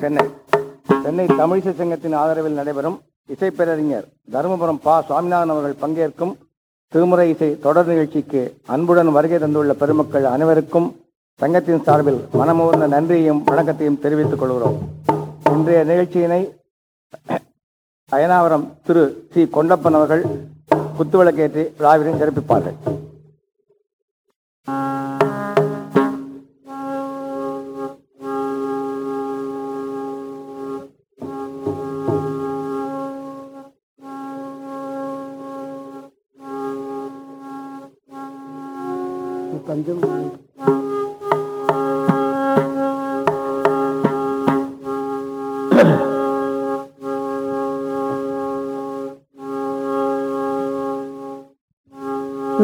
சென்னை. சென்னை தமிழிசை சங்கத்தின் ஆதரவில் நடைபெறும் இசைப்பேரறிஞர் தருமபுரம் பா. சுவாமிநாதன் அவர்கள் பங்கேற்கும் திருமுறை இசை தொடர் நிகழ்ச்சிக்கு அன்புடன் வருகை தந்துள்ள பெருமக்கள் அனைவருக்கும் சங்கத்தின் சார்பில் மனமுவர்ந்த நன்றியையும் வணக்கத்தையும் தெரிவித்துக் கொள்கிறோம். இன்றைய நிகழ்ச்சியினை அயனாவரம் திரு. சி. கொண்டப்பன் அவர்கள் குத்துவிளக்கேற்றி விழாவினை சிறப்பிப்பார்கள். கொஞ்சம்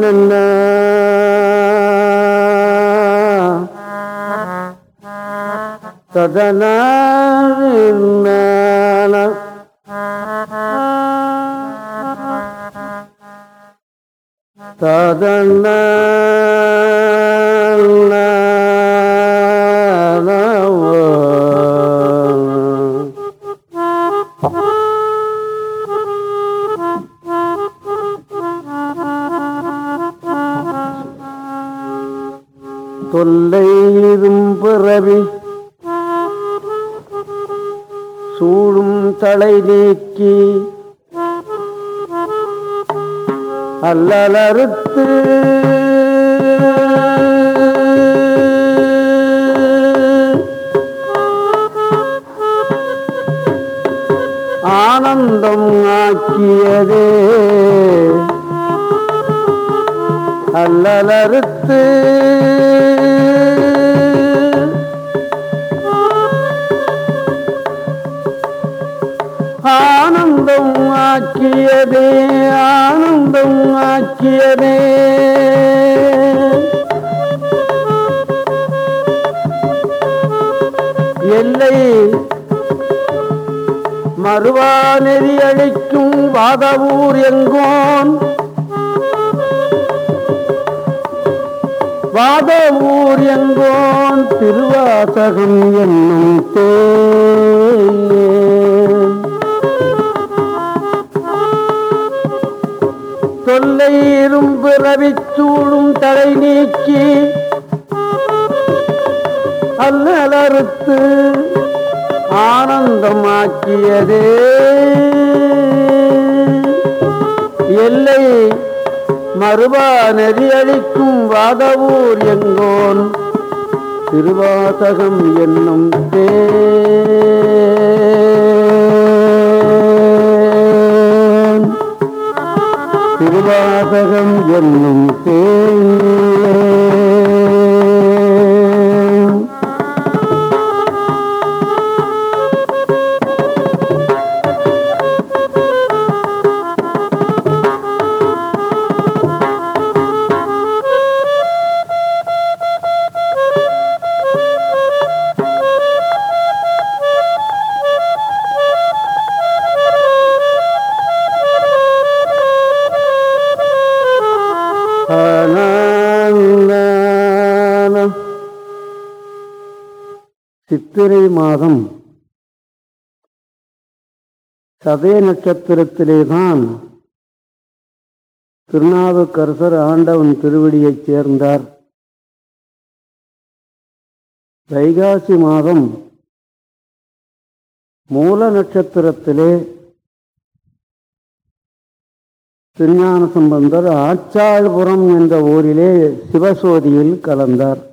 நன்னா ததனா அல்லலறுத்து ஆனந்தமாக்கியதே எல்லை மறுபா நெறியளிக்கும் வாதவூர் எங்கோன் திருவாசகம் என்னும் தே திருவாசகம் என்னும் தேன். மாதம். சதய நட்சத்திரத்திலேதான் திருநாவுக்கரசர் ஆண்டவன் திருவடியைச் சேர்ந்தார். வைகாசி மாதம் மூல நட்சத்திரத்திலே திருஞான சம்பந்தர் ஆச்சாள்புரம் என்ற ஊரிலே சிவசோதியில் கலந்தார்.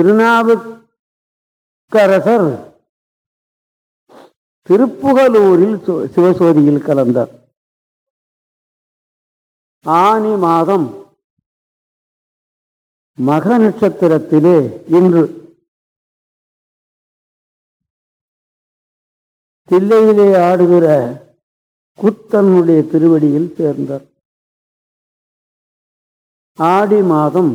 திருநாவுக்கரசர் திருப்புகலூரில் சிவசோதியில் கலந்தார். ஆனி மாதம் மக நட்சத்திரத்திலே இன்று தில்லையிலே ஆடுகிற குத்தனுடைய திருவடியில் சேர்ந்தார். ஆடி மாதம்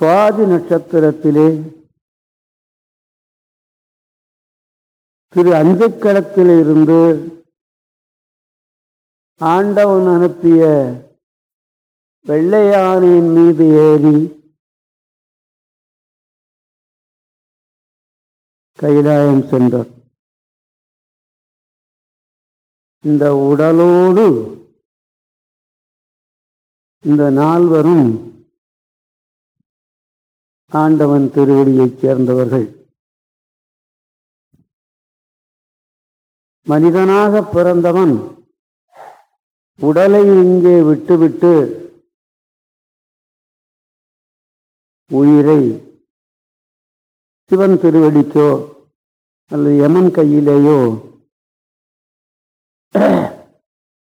சுவாதி நட்சத்திரத்திலே திரு அஞ்சக்களத்திலிருந்து ஆண்டவன் அனுப்பிய வெள்ளையானையின் மீது ஏறி கைலாயம் சென்றார். இந்த உடலோடு இந்த நால்வரும் ஆண்டவன் திருவடியைச் சேர்ந்தவர்கள். மனிதனாக பிறந்தவன் உடலை இங்கே விட்டுவிட்டு உயிரை சிவன் திருவடிக்கோ அல்லது யமன் கையிலேயோ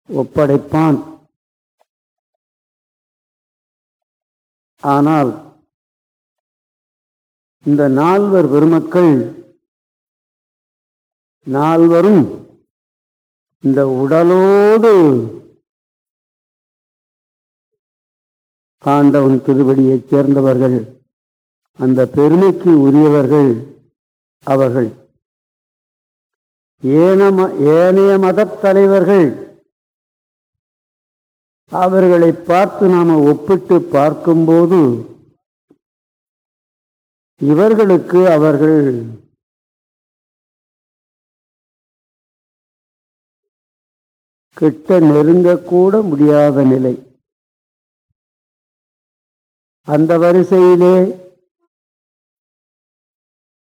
ஒப்படைப்பான். ஆனால் இந்த நால்வர் பெருமக்கள் நால்வரும் இந்த உடலோடு ஆண்டவன் திருவடியைச் சேர்ந்தவர்கள் அந்த பெருமைக்கு உரியவர்கள் அவர்கள். ஏனம ஏனைய மதத் தலைவர்கள் அவர்களை பார்த்து நாம ஒப்பிட்டு பார்க்கும்போது இவர்களுக்கு அவர்கள் கிட்ட நெருங்கக்கூட முடியாத நிலை. அந்த வரிசையிலே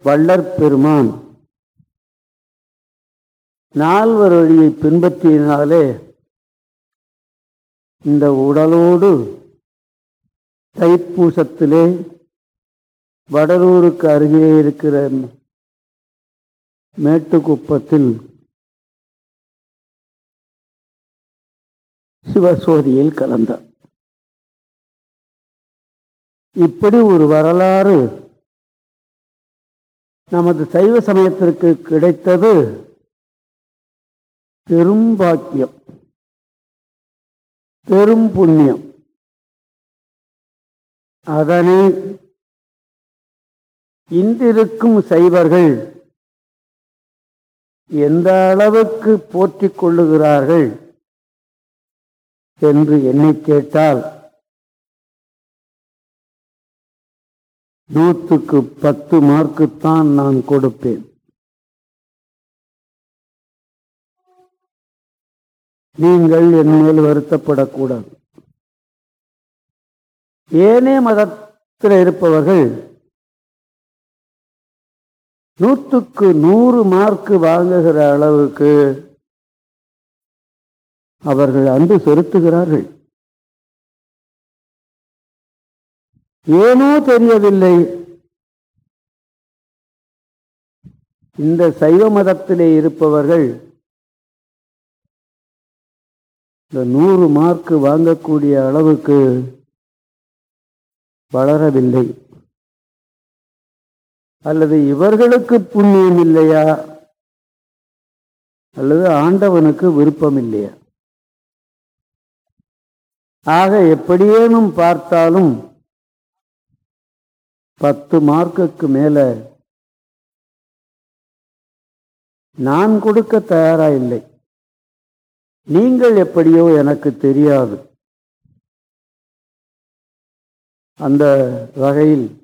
வள்ளற் பெருமான் நால்வர் வழியை பின்பற்றினாலே இந்த உடலோடு தைப்பூசத்திலே வடலூருக்கு அருகே இருக்கிற மேட்டுக்குப்பத்தில் சிவசோதியில் கலந்தார். இப்படி ஒரு வரலாறு நமது சைவ சமயத்திற்கு கிடைத்தது பெரும் பாக்கியம் பெரும் புண்ணியம். அதனை இன்றிருக்கும் சைவர்கள் எந்த அளவுக்கு போற்றி கொள்ளுகிறார்கள் என்று என்னை கேட்டால் நூற்றுக்கு பத்து மார்க்குத்தான் நான் கொடுப்பேன். நீங்கள் என் மேல் வருத்தப்படக்கூடாது. ஏனே மதத்தில் இருப்பவர்கள் நூற்றுக்கு நூறு மார்க்கு வாங்குகிற அளவுக்கு அவர்கள் அன்பு செலுத்துகிறார்கள். ஏனோ தெரியவில்லை. இந்த சைவ மதத்திலே இருப்பவர்கள் இந்த நூறு மார்க்கு வாங்கக்கூடிய அளவுக்கு வளரவில்லை. அல்லது இவர்களுக்கு புண்ணியம் இல்லையா? அல்லது ஆண்டவனுக்கு விருப்பம் இல்லையா? ஆக எப்படியேனும் பார்த்தாலும் பத்து மார்க்குக்கு மேல நான் கொடுக்க தயாரா இல்லை. நீங்கள் எப்படியோ எனக்கு தெரியாது. அந்த வகையில்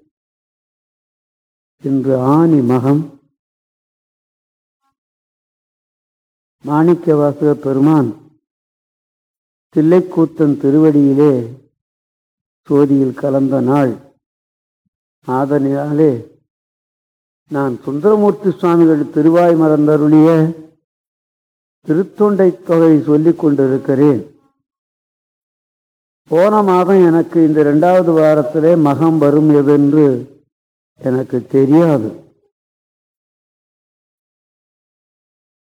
இன்று ஆணி மகம் மாணிக்கவாசக பெருமான் தில்லைக்கூத்தன் திருவடியிலே சோதியில் கலந்த நாள். ஆதனினாலே நான் சுந்தரமூர்த்தி சுவாமிகள் திருவாய் மறந்தருளிய திருத்தொண்டை தொகை சொல்லிக் கொண்டிருக்கிறேன். போன மாதம் எனக்கு இந்த இரண்டாவது வாரத்திலே மகம் வரும் எதென்று எனக்கு தெரியாது.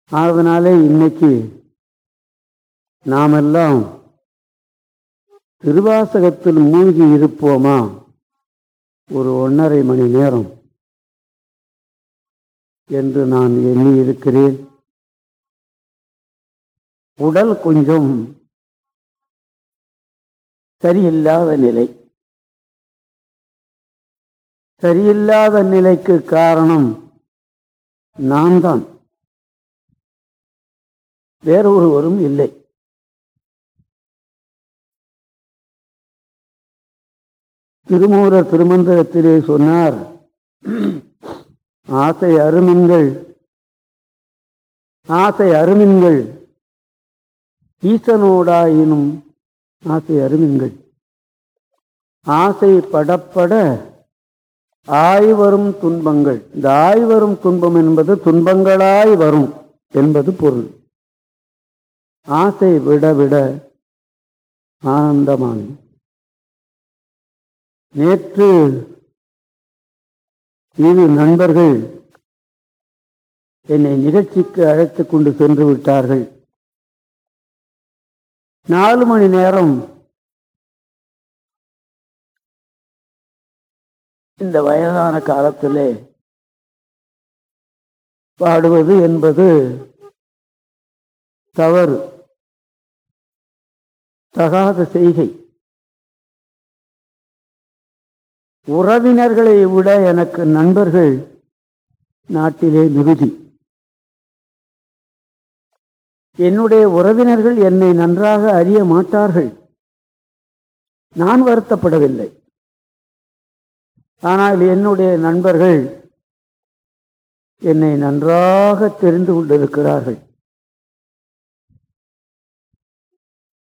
அதனாலே இன்னைக்கு நாமெல்லாம் திருவாசகத்தில் மூழ்கி இருப்போமா? ஒரு ஒன்றரை மணி நேரம் என்று நான் எண்ணி இருக்கிறேன் உடல் கொஞ்சம் சரியில்லாத நிலை. சரியில்லாத நிலைக்கு காரணம் நான் தான் வேறொருவரும் இல்லை. திருமூரர் திருமந்திரத்திலே சொன்னார் ஆசை அருமின்கள் ஆசை அருமின்கள் ஈசனோடாயினும் ஆசை அருமின்கள். ஆசை படப்பட ஆய் வரும் துன்பங்கள். இந்த ஆய் வரும் துன்பம் என்பது துன்பங்களாய் வரும் என்பது பொருள். ஆசை விட விட ஆனந்தமான நேற்று இரு நண்பர்கள் என்னை நிகழ்ச்சிக்கு அழைத்து கொண்டு சென்று விட்டார்கள். நாலு மணி நேரம் இந்த வயதான காலத்திலே பாடுவது என்பது தவறு. தகாத செய்கை. உறவினர்களை விட எனக்கு நண்பர்கள் நாட்டிலே மிகுதி. என்னுடைய உறவினர்கள் என்னை நன்றாக அறிய மாட்டார்கள். நான் வருத்தப்படவில்லை. ஆனால் என்னுடைய நண்பர்கள் என்னை நன்றாக தெரிந்து கொண்டிருக்கிறார்கள்.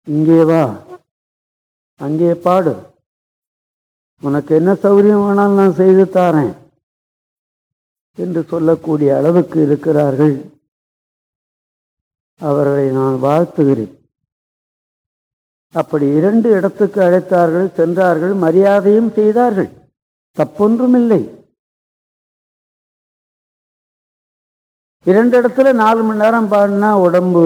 இங்கே வா. அங்கே பாடு. உனக்கு என்ன சௌகரியம் வேணாலும் நான் செய்து தாரேன் என்று சொல்லக்கூடிய அளவுக்கு இருக்கிறார்கள். அவர்களை நான் வாழ்த்துகிறேன். அப்படி இரண்டு இடத்துக்கு அழைத்தார்கள் சென்றார்கள் மரியாதையும் செய்தார்கள். தப்பொன்றுமில்லை. இரண்டு இடத்துல நாலு மணி நேரம் பாடினா உடம்பு.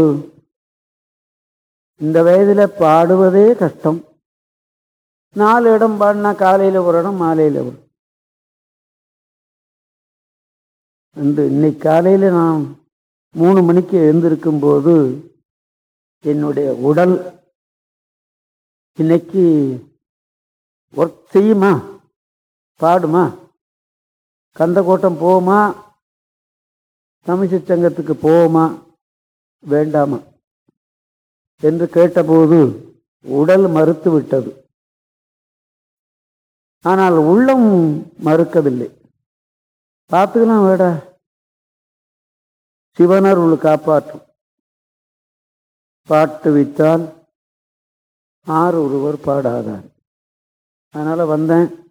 இந்த வயதில் பாடுவதே கஷ்டம். நாலு இடம் பாடினா காலையில் ஒரு இடம் மாலையில் ஒரு இந்த இன்னைக்கு காலையில் நான் மூணு மணிக்கு எழுந்திருக்கும் போது என்னுடைய உடல் இன்னைக்கு ஒர்க் செய்யுமா? பாடுமா? கந்தக்கோட்டம் போமா தமிழ்ச்சி சங்கத்துக்கு வேண்டாமா. என்று கேட்டபோது உடல் மறுத்து விட்டது ஆனால் உள்ளம் மறுக்கவில்லை. பார்த்துக்கலாம் வேடா. சிவனருள் காப்பாற்றும். பாட்டு வித்தால் ஆறு ஒருவர் பாடாதார். அதனால் வந்தேன்.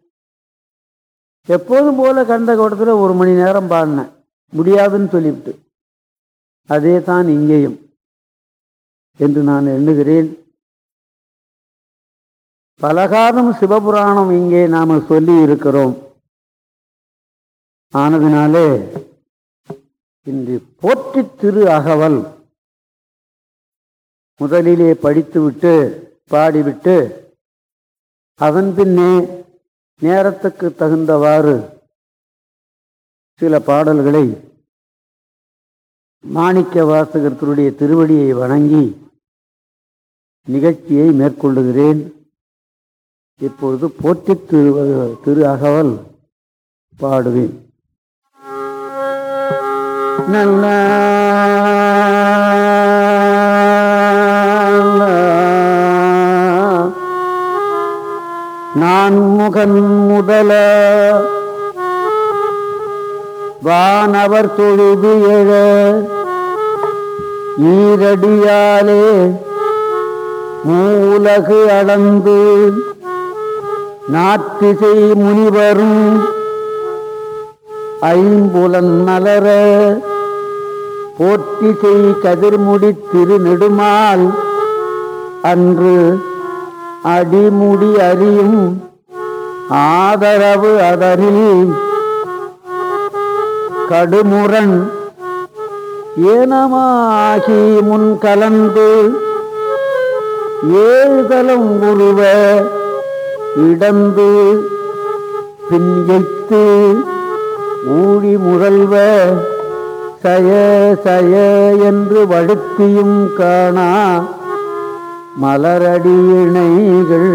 எப்போதும் போல கண்ட கோட்டத்தில் ஒரு மணி நேரம் பாடினேன். முடியாதுன்னு சொல்லிவிட்டு. அதே தான் இங்கேயும். என்று நான் எண்ணுகிறேன். பலகாலம் சிவபுராணம் இங்கே நாம் சொல்லி இருக்கிறோம். ஆனதினாலே இன்று போற்றி திரு அகவல். முதலிலே படித்துவிட்டு பாடிவிட்டு அதன் பின்னே நேரத்துக்கு தகுந்தவாறு சில பாடல்களை மாணிக்க வாசகத்தினுடைய திருவடியை வணங்கி நிகழ்ச்சியை மேற்கொள்ளுகிறேன். இப்பொழுது போற்றி திரு திரு அகவல் பாடுவேன். நல்ல நான் முகன் முதல வானவர் தொழுது எழ. ஈரடியாலே மூலகு அளந்து. நாத்திசை முனிவரும் ஐம்புலன் மலர. போற்றிசை கதிர்முடி திருநெடுமால் அன்று அடிமுடி அறியும் ஆதரவு அதரில் கடுமுரண் ஏனமாகி முன் கலந்து ஏழுதலம் உருவ இடந்து பின்யைத்து ஊழி முரல்வ சய சய என்று வழுத்தியும் காணா மலரடியிணைகள்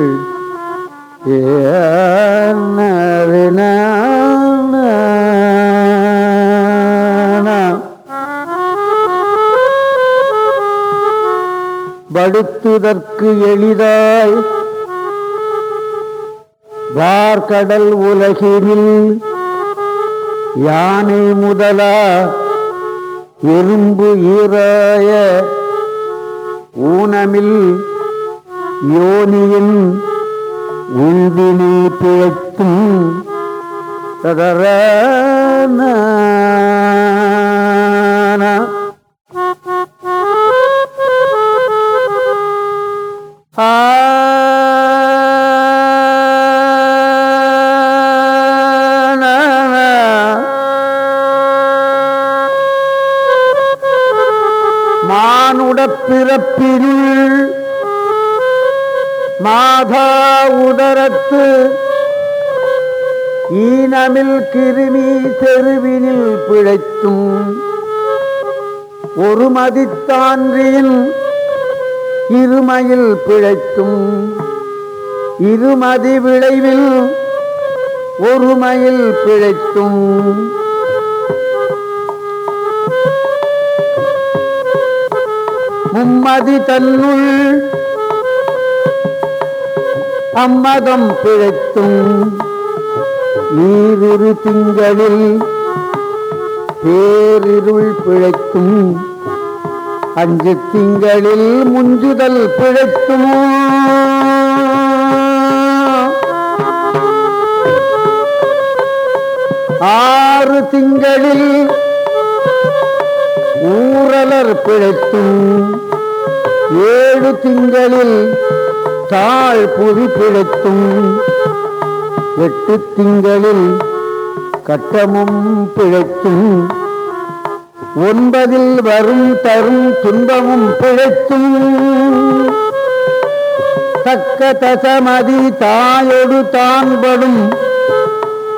படுத்துதற்கு எளிதாய் வார்கடல் உலகினில் யானை முதலா எறும்பு ஈராய ஊனமில் யோனியின் உள்வினை பிழைத்தும் ததரான உதரத்து ஈனமில் கிருமி செருவினில் பிழைத்தும். ஒரு மதித்தான்றியின் இருமையில் பிழைத்தும். இருமதி விளைவில் ஒருமையில் பிழைத்தும். மும்மதி தன்னுள் அம்மதம் பிழைத்தும் ஈரிரு திங்களில் பேரிருள் பிழைத்தும் அஞ்சு திங்களில் முஞ்சுதல் பிழைத்தும்? ஆறு திங்களில் ஊரலர் பிழைத்தும் ஏழு திங்களில் தாழ் புவி பிழைத்தும் எட்டு திங்களில் கட்டமும் பிழைத்தும் ஒன்பதில் வரும் தரும் துன்பமும் பிழைத்தும். தக்க தசமதி தாயொடு தான்படும்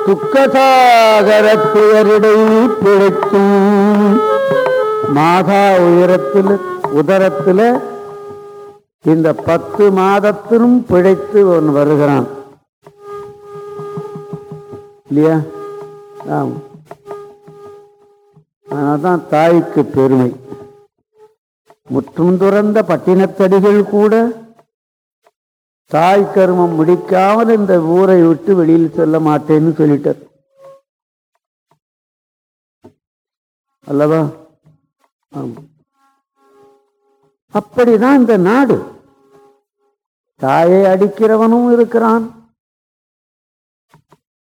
துக்கசாகர துயரிடை பிழைத்தும். மாதா உயரத்தில் உதரத்தில் இந்த பத்து மாதத்திலும் பிழைத்து ஒன்று வருகிறான். இல்லையா? ஆம். அதனால்தான் தாய்க்கு பெருமை. முற்றும் துறந்த பட்டினத்தடிகள் கூட தாய் கருமம் முடிக்காமல் இந்த ஊரை விட்டு வெளியில் செல்ல மாட்டேன்னு சொல்லிட்டார். அல்லவா? ஆமாம் அப்படிதான் இந்த நாடு. தாயை அடிக்கிறவனும் இருக்கிறான்.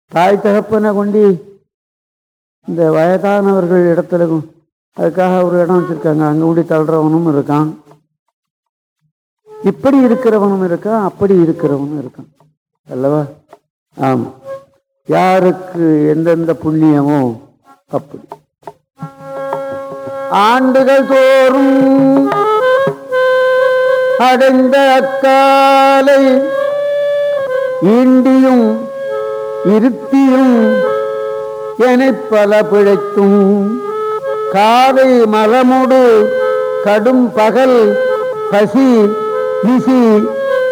தாய் தகப்பனை கொண்டு இந்த வயதானவர்கள் இடத்துல அதுக்காக ஒரு இடம் வச்சிருக்காங்க. அங்க கூடி தள்ளுறவனும் இருக்கான். இப்படி இருக்கிறவனும் இருக்கான் அப்படி இருக்கிறவனும் இருக்கான். அல்லவா? ஆமா. யாருக்கு எந்தெந்த புண்ணியமோ அப்படி. ஆண்டுகள் தோறும் அடைந்த அக்காலை ஈண்டியும் இருத்தியும் என பல பிழைக்கும் காவை மலமுடு கடும் பகல் பசி நிசி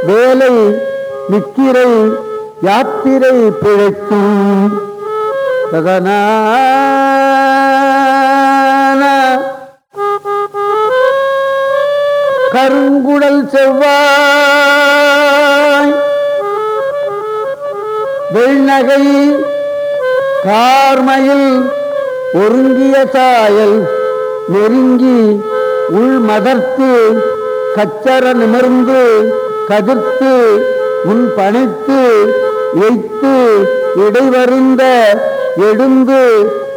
வேலை நிக்கிரை யாத்திரை பிழைக்கும் சதனான கருங்குடல் செவ்வாய். வெள்நகை கார்மையில் ஒருங்கிய சாயல் நெருங்கி உள் மதர்த்து கச்சர நிமிர்ந்து கதிர்த்து முன் பணித்து எய்த்து இடைவருந்த எடுந்து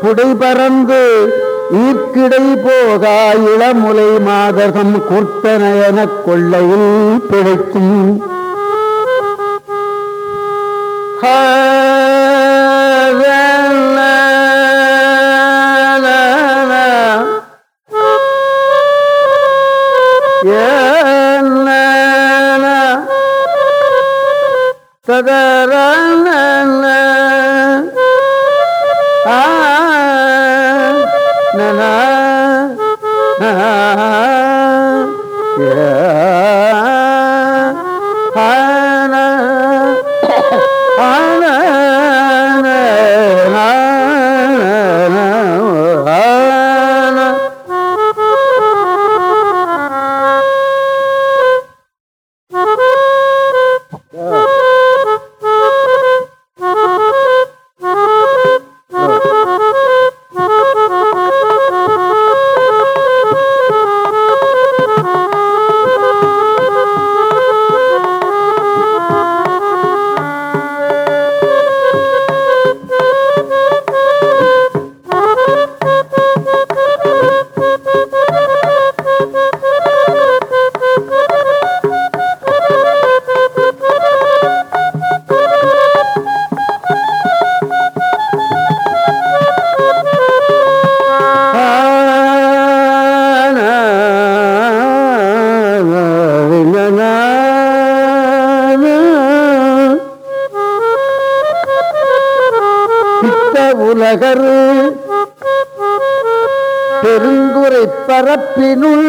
புடைபறந்து ஈர்க்கிடை போகா இளமுலை மாதகம் குர்த்தனயன கொள்ளையில் பிழைக்கும். உலகர் பெருந்துரை பரப்பினுள்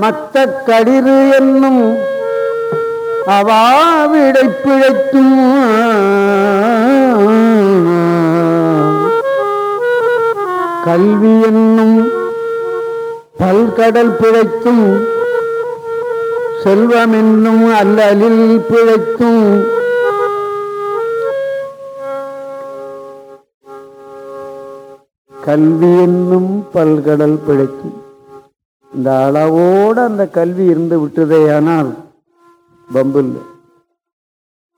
மத்த கடிறு என்னும் அவாவிடை பிழைத்தும் கல்வி என்னும் பல்கடல் பிழைத்தும் செல்வம் என்னும் அல்லலில் பிழைத்தும் கல்வி என்னும் பல்கடல் பிழைக்கும். இந்த அளவோடு அந்த கல்வி இருந்து விட்டதேயானால் பம்பில்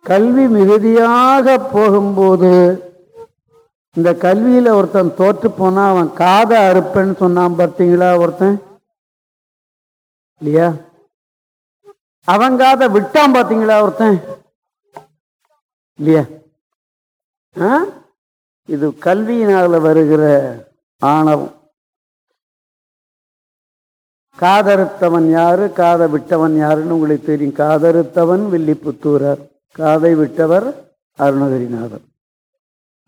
கல்வி மிகுதியாக போகும்போது இந்த கல்வியில ஒருத்தன் தோற்று போனா அவன் காதை அறுப்பேன்னு சொன்னான் பார்த்தீங்களா ஒருத்தன்? இல்லையா? அவன் காதை விட்டான் பார்த்தீங்களா ஒருத்தன்? இல்லையா? இது கல்வியினால் வருகிற ஆணவம். காதறுத்தவன் யாரு காதை விட்டவன் யாருன்னு உங்களுக்கு தெரியும். காதறுத்தவன் வில்லிபுத்தூரர் காதை விட்டவர் அருணகிரிநாதர்.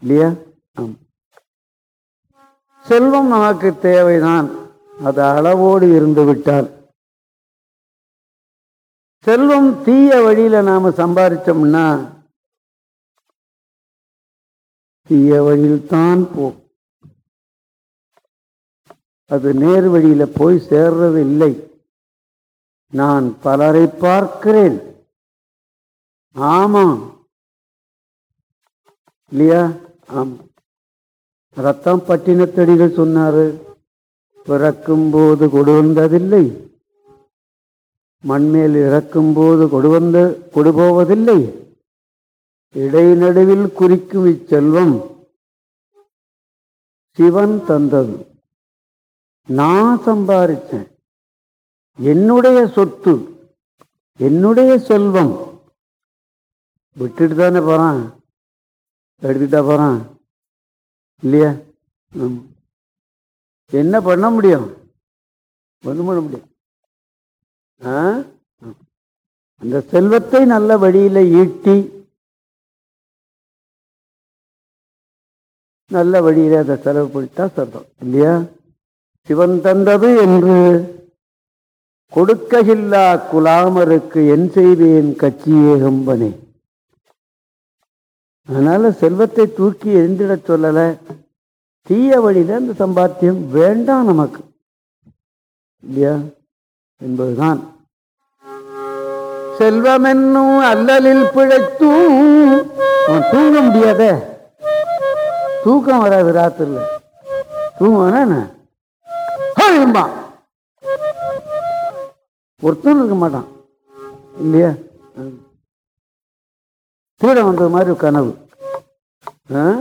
இல்லையா? ஆம். செல்வம் நமக்கு தேவைதான். அது அளவோடு இருந்து விட்டால். செல்வம் தீய வழியில நாம சம்பாதிச்சோம்னா தீய வழியில் தான் போ. அது நேர் வழியில போய் சேர்றது இல்லை. நான் பலரை பார்க்கிறேன். ஆமா இல்லையா? ஆமா. ரத்தம் பட்டினத்தடிகள் சொன்னாரு. பிறக்கும் போது கொடு வந்ததில்லை மண்மேல் இறக்கும் போது கொடு வந்த கொடு போவதில்லை இடைநடுவில் குறிக்கும் இச்செல்வம் சிவன் தந்தது. நான் சம்பாதிச்சேன் என்னுடைய சொத்து என்னுடைய செல்வம். விட்டுட்டு தானே போகிறான் எடுத்துட்டா போகிறான் இல்லையா? என்ன பண்ண முடியும்? ஒன்றும் பண்ண முடியும் ஆ? அந்த செல்வத்தை நல்ல வழியில ஈட்டி நல்ல வழியில அதை செலவுபடுத்தா சொல்றோம் இல்லையா? சிவன் தந்தது என்று கொடுக்ககில்லா குலாமருக்கு என் செய்வேன் கட்சியே கம்பனே அதனால செல்வத்தை தூக்கி எரிந்திட சொல்லல. தீய வழியில அந்த சம்பாத்தியம் வேண்டாம் நமக்கு இல்லையா? என்பதுதான். செல்வம் என்னும் அல்லலில் பிழைத்தும் அவன் தூங்க முடியாதே? தூக்கம் வராது ராத்திரில தூங்குவானா என்ன? இருப்பான் ஒருத்தனும் இருக்க மாட்டான். இல்லையா? தீடம் வந்தது மாதிரி கனவு. ஆ?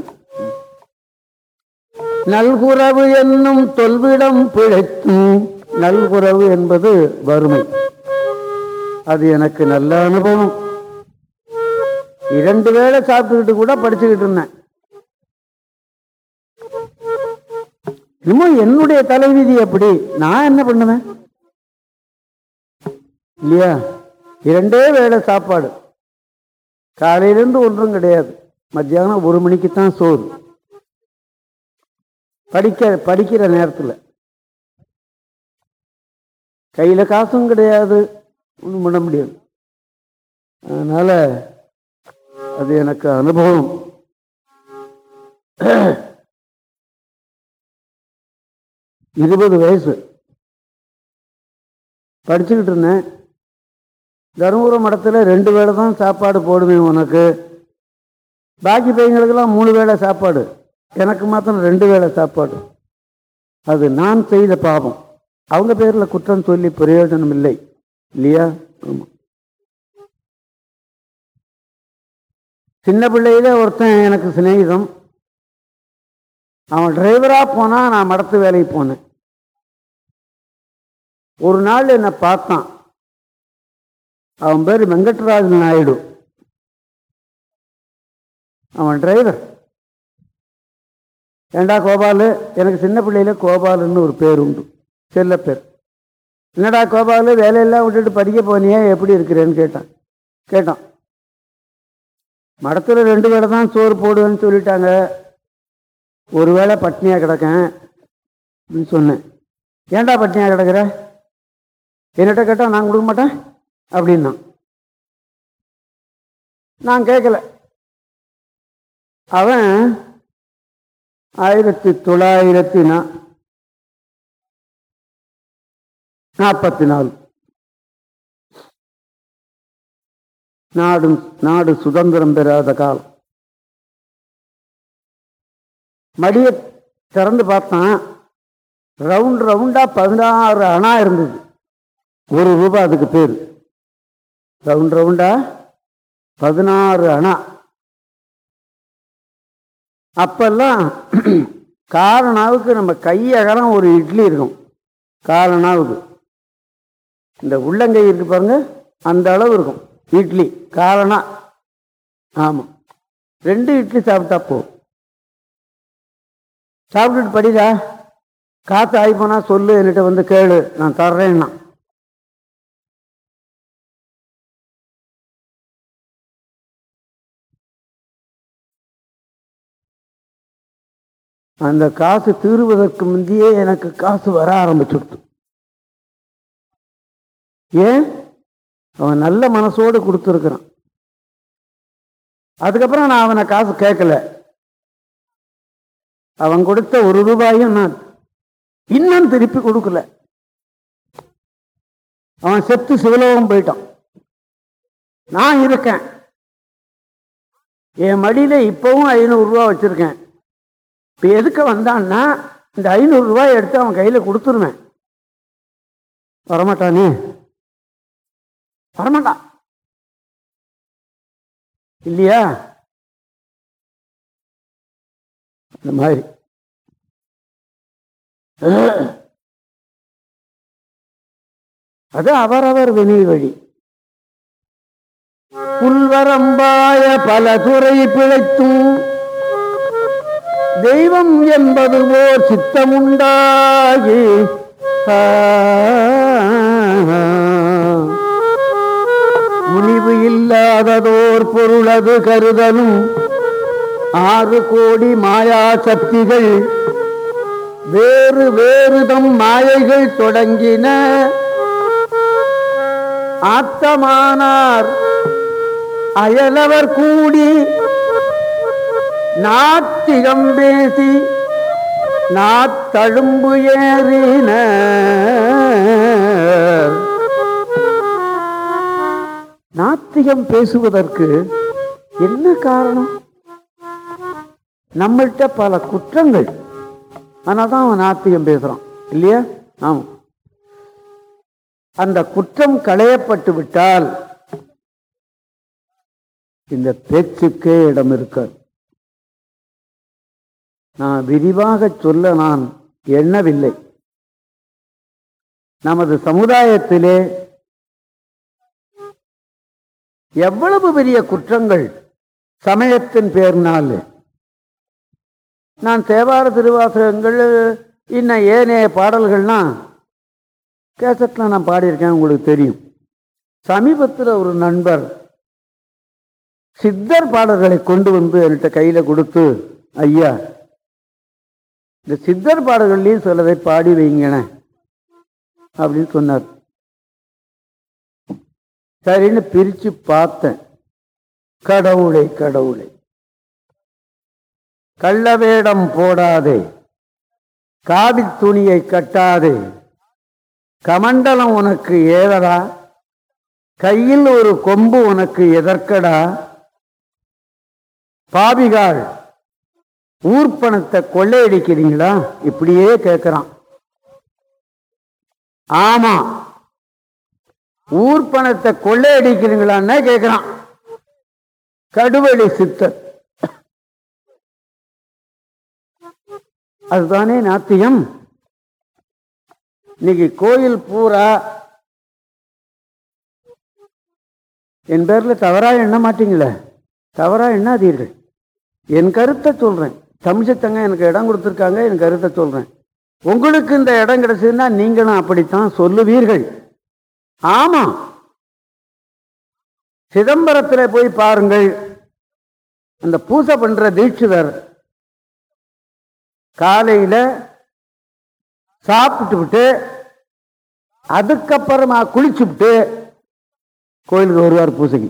நல்குறவு என்னும் தொல்விடம் பிழைத்தும் நல்குறவு என்பது வறுமை. அது எனக்கு நல்ல அனுபவம். இரண்டு வேளை சாப்பிட்டுக்கிட்டு கூட படிச்சுக்கிட்டு இருந்தேன். இன்னும் என்னுடைய தலைவிதி அப்படி. நான் என்ன பண்ணுவேன்? இல்லையா? இரண்டே வேளை சாப்பாடு. காலையிலேருந்து ஒன்றும் கிடையாது. மத்தியானம் ஒரு மணிக்கு தான் சோறு. படிக்க படிக்கிற நேரத்தில். கையில் காசும் கிடையாது. ஒன்றும் பண்ண முடியாது. அதனால் அது எனக்கு அனுபவம். இருபது வயசு. படிச்சுக்கிட்டு இருந்தேன். தருமபுரம் மடத்தில் ரெண்டு வேளை தான் சாப்பாடு போடுவேன் உனக்கு. பாக்கி பையங்களுக்கெல்லாம் மூணு வேளை சாப்பாடு. எனக்கு மாத்திரம் ரெண்டு வேளை சாப்பாடு. அது நான் செய்த பாவம். அவங்க பேரில் குற்றம் சொல்லி பிரயோஜனம் இல்லை. இல்லையா? சின்ன பிள்ளையில ஒருத்தன் எனக்கு சிநேகிதம். அவன் டிரைவராக போனால் நான் மடத்து வேலைக்கு போனேன். ஒரு நாள் என்னை பார்த்தான். அவன் பேர் வெங்கட்ராஜ் நாயுடு. அவன் டிரைவர் ஏண்டா கோபாலு? எனக்கு சின்ன பிள்ளையில கோபாலுன்னு ஒரு பேர் உண்டு. செல்ல பேர். என்னடா கோபாலு வேலையெல்லாம் விட்டுட்டு படிக்க போனியே எப்படி இருக்கிறேன்னு கேட்டான். கேட்டான். மடத்தில் ரெண்டு வேளை தான் சோறு போடுவேன்னு சொல்லிட்டாங்க. ஒருவேளை பட்னியாக கிடக்கேன் அப்படின்னு சொன்னேன். ஏன்டா பட்னியாக கிடக்குற? என்னட்ட கேட்டால் நான் கொடுக்க மாட்டேன்? அப்படின்னா. நான் கேட்கல. அவன் ஆயிரத்தி தொள்ளாயிரத்தி நா நாற்பத்தி நாலு நாடு நாடு சுதந்திரம் பெறாத காலம். மடியை திறந்து பார்த்தான் ரவுண்ட் ரவுண்டாக பதினாறு அணா இருந்தது. ஒரு ரூபாய் அதுக்கு பேர். ரவுண்ட் ரவுண்டா பதினாறு அணா. அப்பெல்லாம் காரணாவுக்கு நம்ம கையகரம் ஒரு இட்லி இருக்கும். காரணாவுக்கு இந்த உள்ளங்கை இருக்கு பாருங்க அந்த அளவு இருக்கும். இட்லி காரணா ஆமாம் ரெண்டு இட்லி சாப்பிட்டா போதும். சாப்பிட்டுட்டு படிடா. காற்று ஆகி போனால் சொல்லு என்கிட்ட வந்து கேளு நான் தர்றேன்னா. அந்த காசு தீருவதற்கு முந்தையே எனக்கு காசு வர ஆரம்பிச்சுடுத்து ஏன்? அவன் நல்ல மனசோடு கொடுத்துருக்கிறான். அதுக்கப்புறம் நான் அவனை காசு கேட்கல. அவன் கொடுத்த ஒரு ரூபாயும் நான் இன்னும் திருப்பி கொடுக்கல. அவன் செத்து சிவலோகம் போயிட்டான். நான் இருக்கேன். என் மடியில இப்பவும் ஐநூறு ரூபா வச்சிருக்கேன். இப்போ எதுக்கு வந்தான்னா இந்த ஐநூறுரூவா ரூபாய் எடுத்து அவன் கையில் கொடுத்துருவேன். வரமாட்டானே? வரமாட்டான். இல்லையா? இந்த மாதிரி. அது அவரவர் வினை வழி. புல்வரம்பாய பல துறை பிழைத்தும் தெய்வம் என்பது ஓர் சித்தமுண்டாகி. முனிவு இல்லாததோர் பொருளது கருதலும் ஆறு கோடி மாயா சக்திகள். வேறு வேறுதம் மாயைகள் தொடங்கின. ஆத்தமானார் அயலவர் கூடி நாத்திகம் பேசி நாத்தழும்பு ஏறின. நாத்திகம் பேசுவதற்கு என்ன காரணம்? நம்மள்கிட்ட பல குற்றங்கள். ஆனால் தான் அவன் நாத்திகம் பேசுகிறான் இல்லையா? ஆமாம் அந்த குற்றம் களையப்பட்டு விட்டால் இந்த பேச்சுக்கே இடம் இருக்காது. நான் விரிவாக சொல்ல நான் எண்ணவில்லை. நமது சமுதாயத்திலே எவ்வளவு பெரிய குற்றங்கள் சமயத்தின் பேர்னால். நான் தேவார திருவாசகங்கள் இன்னும் ஏனைய பாடல்கள்லாம் கேசட்டில் நான் பாடியிருக்கேன் உங்களுக்கு தெரியும். சமீபத்தில் ஒரு நண்பர் சித்தர் பாடல்களை கொண்டு வந்து என்கிட்ட கையில் கொடுத்து ஐயா இந்த சித்தர் பாடல்கள்லையும் சிலதை பாடி வைங்கன அப்படின்னு சொன்னார். சரின்னு பிரிச்சு பார்த்தேன். கடவுளை கடவுளை. கள்ளவேடம் போடாதே. காவி துணியை கட்டாதே. கமண்டலம் உனக்கு ஏதடா கையில் ஒரு கொம்பு உனக்கு எதற்கடா? பாவிகாள் ஊர்ப்பணத்தை கொள்ளையடிக்கிறீங்களா? இப்படியே கேட்கிறான் ஆமா. ஊர்ப்பணத்தை கொள்ளையடிக்கிறீங்களான்னு கேட்கிறான் கடுவடி சித்தர். அதுதானே நாத்தியம் இன்னைக்கு கோயில் பூரா என் பேர்ல தவறா எண்ண மாட்டீங்களே? தவறா எண்ணாதீர்கள். என் கருத்தை சொல்றேன். தமிழ்ச்சத்தங்க எனக்கு இடம் கொடுத்துருக்காங்க என் கருத்தை சொல்கிறேன் உங்களுக்கு இந்த இடம் கிடைச்சதுன்னா நீங்களும் அப்படித்தான் சொல்லுவீர்கள். ஆமாம் சிதம்பரத்தில் போய் பாருங்கள். அந்த பூசை பண்ணுற தீட்சிதர் காலையில் சாப்பிட்டு விட்டு அதுக்கப்புறமா குளிச்சுவிட்டு கோயிலுக்கு வருவார் பூசைக்கு.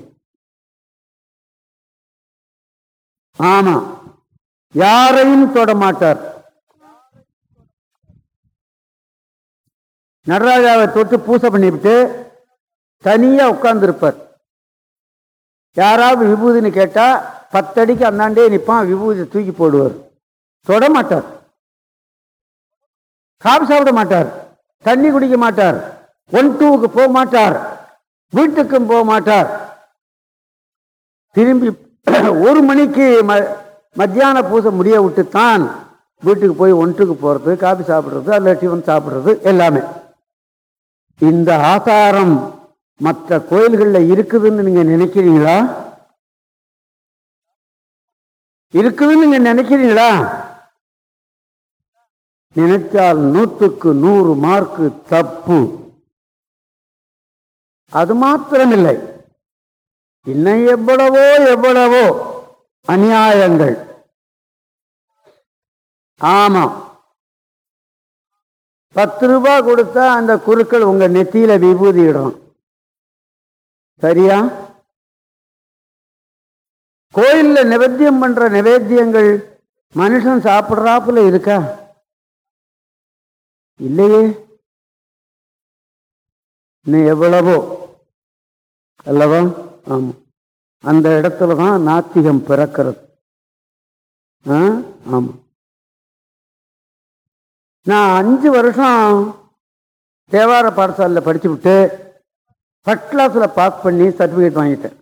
ஆமாம் யாரையும் தொட மாட்டார் நடராஜாவை தொட்டு பூசை பண்ணிவிட்டு தனியாக உட்கார்ந்துருப்பார். யாராவது விபூதின்னு கேட்டால் பத்தடிக்கு அந்தாண்டே நிற்பான் விபூதி தூக்கி போடுவார். தொட மாட்டார் காபி சாப்பிட மாட்டார். தண்ணி குடிக்க மாட்டார். ஒன் டூவுக்கு போக மாட்டார். வீட்டுக்கும் போக மாட்டார். திரும்பி ஒரு மணிக்கு ம மத்தியான பூசை முடிய விட்டுத்தான் வீட்டுக்கு போய் ஒன்றுக்கு போகிறது காபி சாப்பிட்றது அல்ல டிஃபன் சாப்பிட்றது எல்லாமே. இந்த ஆசாரம் மற்ற கோயில்களில் இருக்குதுன்னு நீங்கள் நினைக்கிறீங்களா? இருக்குதுன்னு நீங்கள் நினைக்கிறீங்களா? நினைச்சால் நூற்றுக்கு நூறு மார்க்கு தப்பு. அது மாத்திரமில்லை. இன்னும் எவ்வளவோ எவ்வளவோ அநியாயங்கள். ஆமாம் பத்து ரூபாய் கொடுத்தா அந்த குருக்கள் உங்கள் நெத்தியில் விபூதி இடும் சரியா? கோயிலில் நிவேத்தியம் பண்ணுற நிவேத்தியங்கள் மனுஷன் சாப்பிட்றாப்புல இருக்கா? இல்லையே. இன்னும் எவ்வளவோ. அல்லவா? ஆமாம் அந்த இடத்துல தான் நாத்திகம் பிறக்கிறது. ஆ? ஆமாம் நான் அஞ்சு வருஷம் தேவார பாடசாலையில் படித்து விட்டு ஃபஸ்ட் கிளாஸில் பாஸ் பண்ணி சர்டிஃபிகேட் வாங்கிட்டேன்.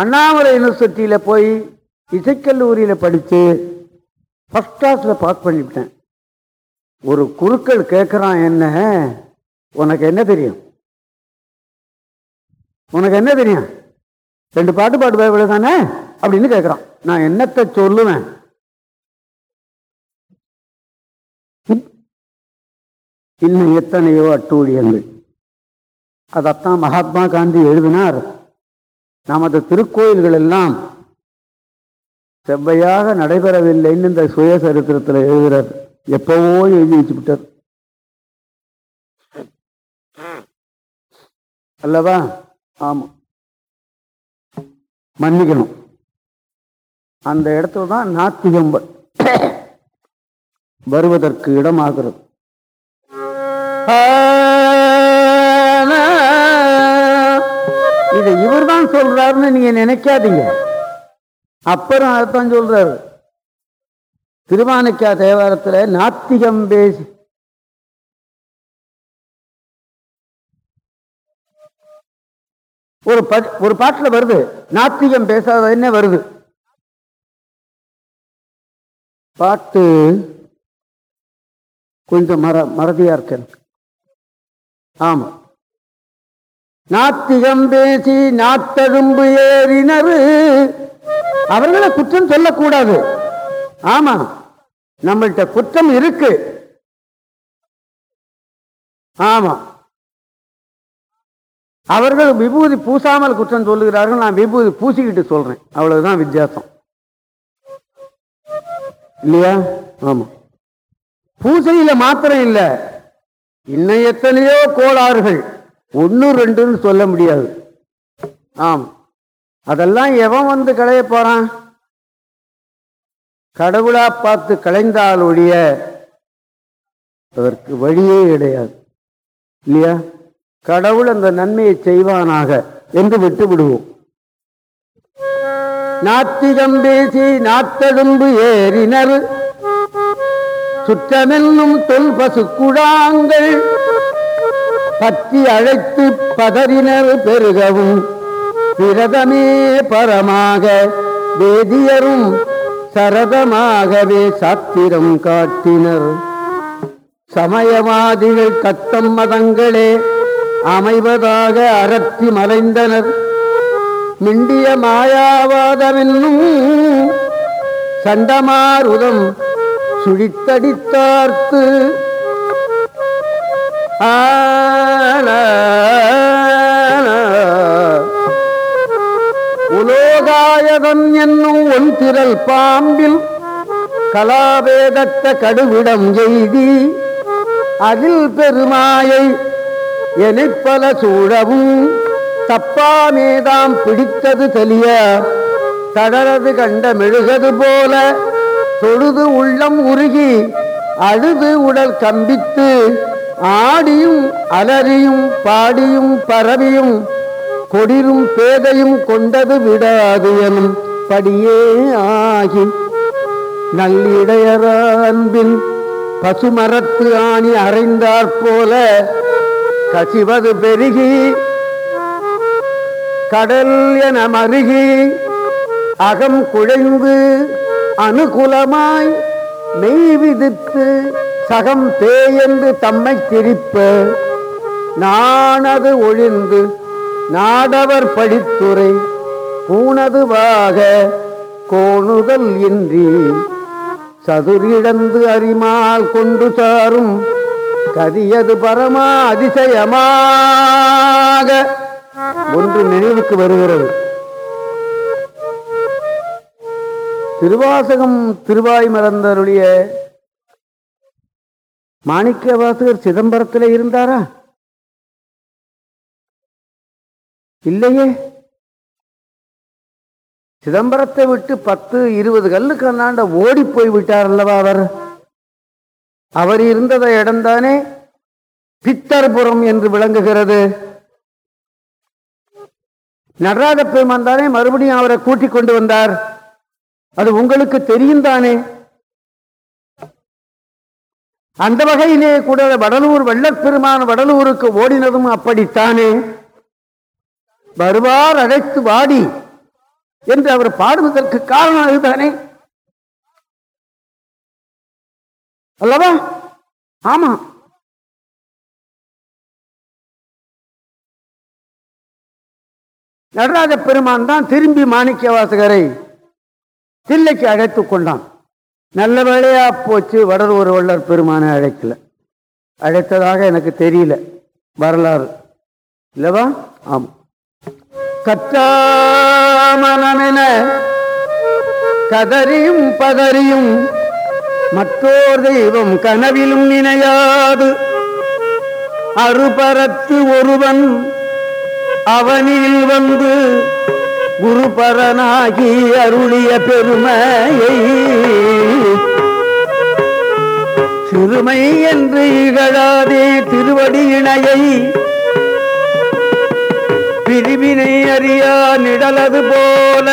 அண்ணாமலை யூனிவர்சிட்டியில் போய் இசைக்கல்லூரியில் படித்து ஃபஸ்ட் கிளாஸில் பாஸ் பண்ணிவிட்டேன். ஒரு குருக்கள் கேட்குறான் என்ன? உனக்கு என்ன தெரியும்? உனக்கு என்ன தெரியும்? ரெண்டு பாட்டு பாட்டு இவ்வளவு தானே அப்படின்னு கேட்குறான் நான் என்னத்தை சொல்லுவேன்? இன்னும் எத்தனையோ அட்டூழியங்கள். அதைத்தான் மகாத்மா காந்தி எழுதினார். நமது திருக்கோயில்கள் எல்லாம் செவ்வையாக நடைபெறவில்லைன்னு இந்த சுயசரித்திரத்தில் எழுதுறார் எப்பவோ எழுதி வச்சு விட்டார் அல்லவா? ஆமா மன்னிக்கணும். அந்த இடத்துல தான் நாத்திகம் வருவதற்கு இடமாகிறது. இதை இவர் தான் சொல்றாருன்னு நீங்க நினைக்காதீங்க. அப்புறம் அதைத்தான் சொல்றாரு. திருவானைக்கா தேவாரத்துல நாத்திகம் பேசி. ஒரு ஒரு பாட்டுல வருது நாத்திகம் பேசாத என்ன வருது? பாட்டு கொஞ்சம் மற மறதியா இருக்கு எனக்கு. ஆமா. நாத்திகம் பேசி நாத்தழும்பு ஏறினரு அவர்களை குற்றம் சொல்லக்கூடாது. ஆமா. நம்மள்கிட்ட குற்றம் இருக்கு. ஆமா. அவர்கள் விபூதி பூசாமல் குற்றம் சொல்லுகிறார்கள். நான் விபூதி பூசிக்கிட்டு சொல்றேன். அவ்வளவுதான் வித்தியாசம். இல்லையா? ஆமா. பூசையில மாத்திரம் இல்லை. இன்னும் எத்தனையோ கோளாறுகள். ஒன்று ரெண்டுன்னு சொல்ல முடியாது. ஆம். அதெல்லாம் எவன் வந்து களைய போறான்? கடவுளா பார்த்து களைந்தால் ஒழிய அதற்கு வழியே கிடையாது. இல்லையா? கடவுள் அந்த நன்மையை செய்வானாக என்று விட்டு விடுவோம். நாத்திகம் பேசி நாத்தடும்பு ஏறினர். சுற்றமெல்லும் தொல்பசு குழாங்கள் பற்றி அழைத்து பதறினர் பெருகவும் விரதமே பரமாக வேதியரும் சரதமாகவே சாத்திரம் காட்டினர். சமயவாதிகள் தத்தம் மதங்களே அமைவதாக அரற்றி மறைந்தனர். மிண்டிய மாயாவாதமென்னும் சண்டமாருதம் சுழித்தடித்தார்த்து. உலோகாயதம் என்னும் ஒன் திரள் பாம்பில் கலாபேதத்த கடுவிடம் எய்தி அதில் பெருமாயை எனைப்பல சூழவும் தப்பாமேதாம் பிடித்தது தெளிய தடரது கண்ட மெழுகது போல தொழுது உள்ளம் உருகி அழுது உடல் கம்பித்து ஆடியும் அலறியும் பாடியும் பரவியும் கொடிரும் பேதையும் கொண்டது விடாது எனும் படியே ஆகி நல்லிடையர அன்பின் பசுமரத்து ஆணி அறைந்தாற் போல கசிவது பெருகி கடல் என மருகி அகம் குழைந்து அனுகூலமாய் மெய் விதித்து சகம் பேயென்று தம்மை திரிப்ப. நானது ஒழிந்து நாடவர் படித்துரை பூனதுவாக கோணுதல் இன்றி. சதுரிழந்து அறிமால் கொண்டு சாரும் கதியது பரமா அதிசயமாக ஒன்று நினைவுக்கு வருகிறது. திருவாசகம் திருவாய் மறந்தருடைய மாணிக்க வாசகர் சிதம்பரத்தில் இருந்தாரா? இல்லையே. சிதம்பரத்தை விட்டு பத்து இருபது கல்லுக்கு அண்ணாண்ட ஓடி போய் விட்டார் அல்லவா அவர்? அவர் இருந்ததை இடம்தானே பித்தர்புரம் என்று விளங்குகிறது. நடராஜ பெருமான் தானே மறுபடியும் அவரை கூட்டிக் கொண்டு வந்தார். அது உங்களுக்கு தெரியும் தானே அந்த வகையிலே கூட வடலூர் வெள்ளப்பெருமான் வடலூருக்கு ஓடினதும் அப்படித்தானே? வருவார் அழைத்து வாடி என்று அவர் பாடுவதற்கு காரணம் அதுதானே? அல்லவா? ஆமா. நடராஜ பெருமான் தான் திரும்பி மாணிக்க வாசகரை தில்லைக்கு அழைத்து கொண்டான். நல்ல வேலையா போச்சு ஒரு வல்லர் பெருமானை அழைக்கல. அழைத்ததாக எனக்கு தெரியல வரலாறு. இல்லவா? ஆமா. கற்றாமனமென கதறியும் பதறியும் மற்றோர் தெய்வம் கனவிலும் நினையாது. அருபரத்து ஒருவன் அவனில் வந்து குருபரனாகி அருளிய பெருமையை சிறுமை என்று இகழாதே திருவடி இணையை பிரிவினை அறியா நிடலது போல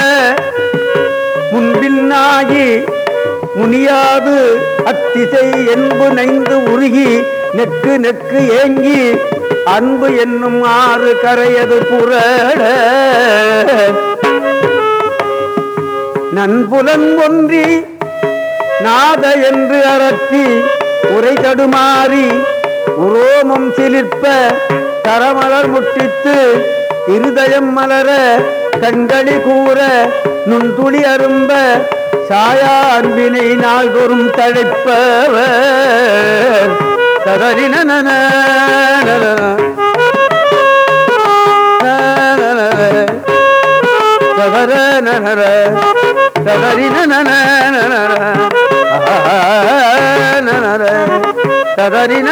முன்பின்னாகி முனியாது அத்திசை என்பு நைந்து உருகி நெக்கு நெக்கு ஏங்கி அன்பு என்னும் ஆறு கரையது புரட நண்புலன் ஒன்றி நாத என்று அரற்றி உரை தடுமாறி உரோமம் சிலிர்ப்ப தரமலர் முட்டித்து இருதயம் மலர கண்களி கூற நுண்துளி அரும்ப சாயா அன்பினை நாள்தோறும் தழைப்பவர். ததறின பவர நர தவறின நர தவறின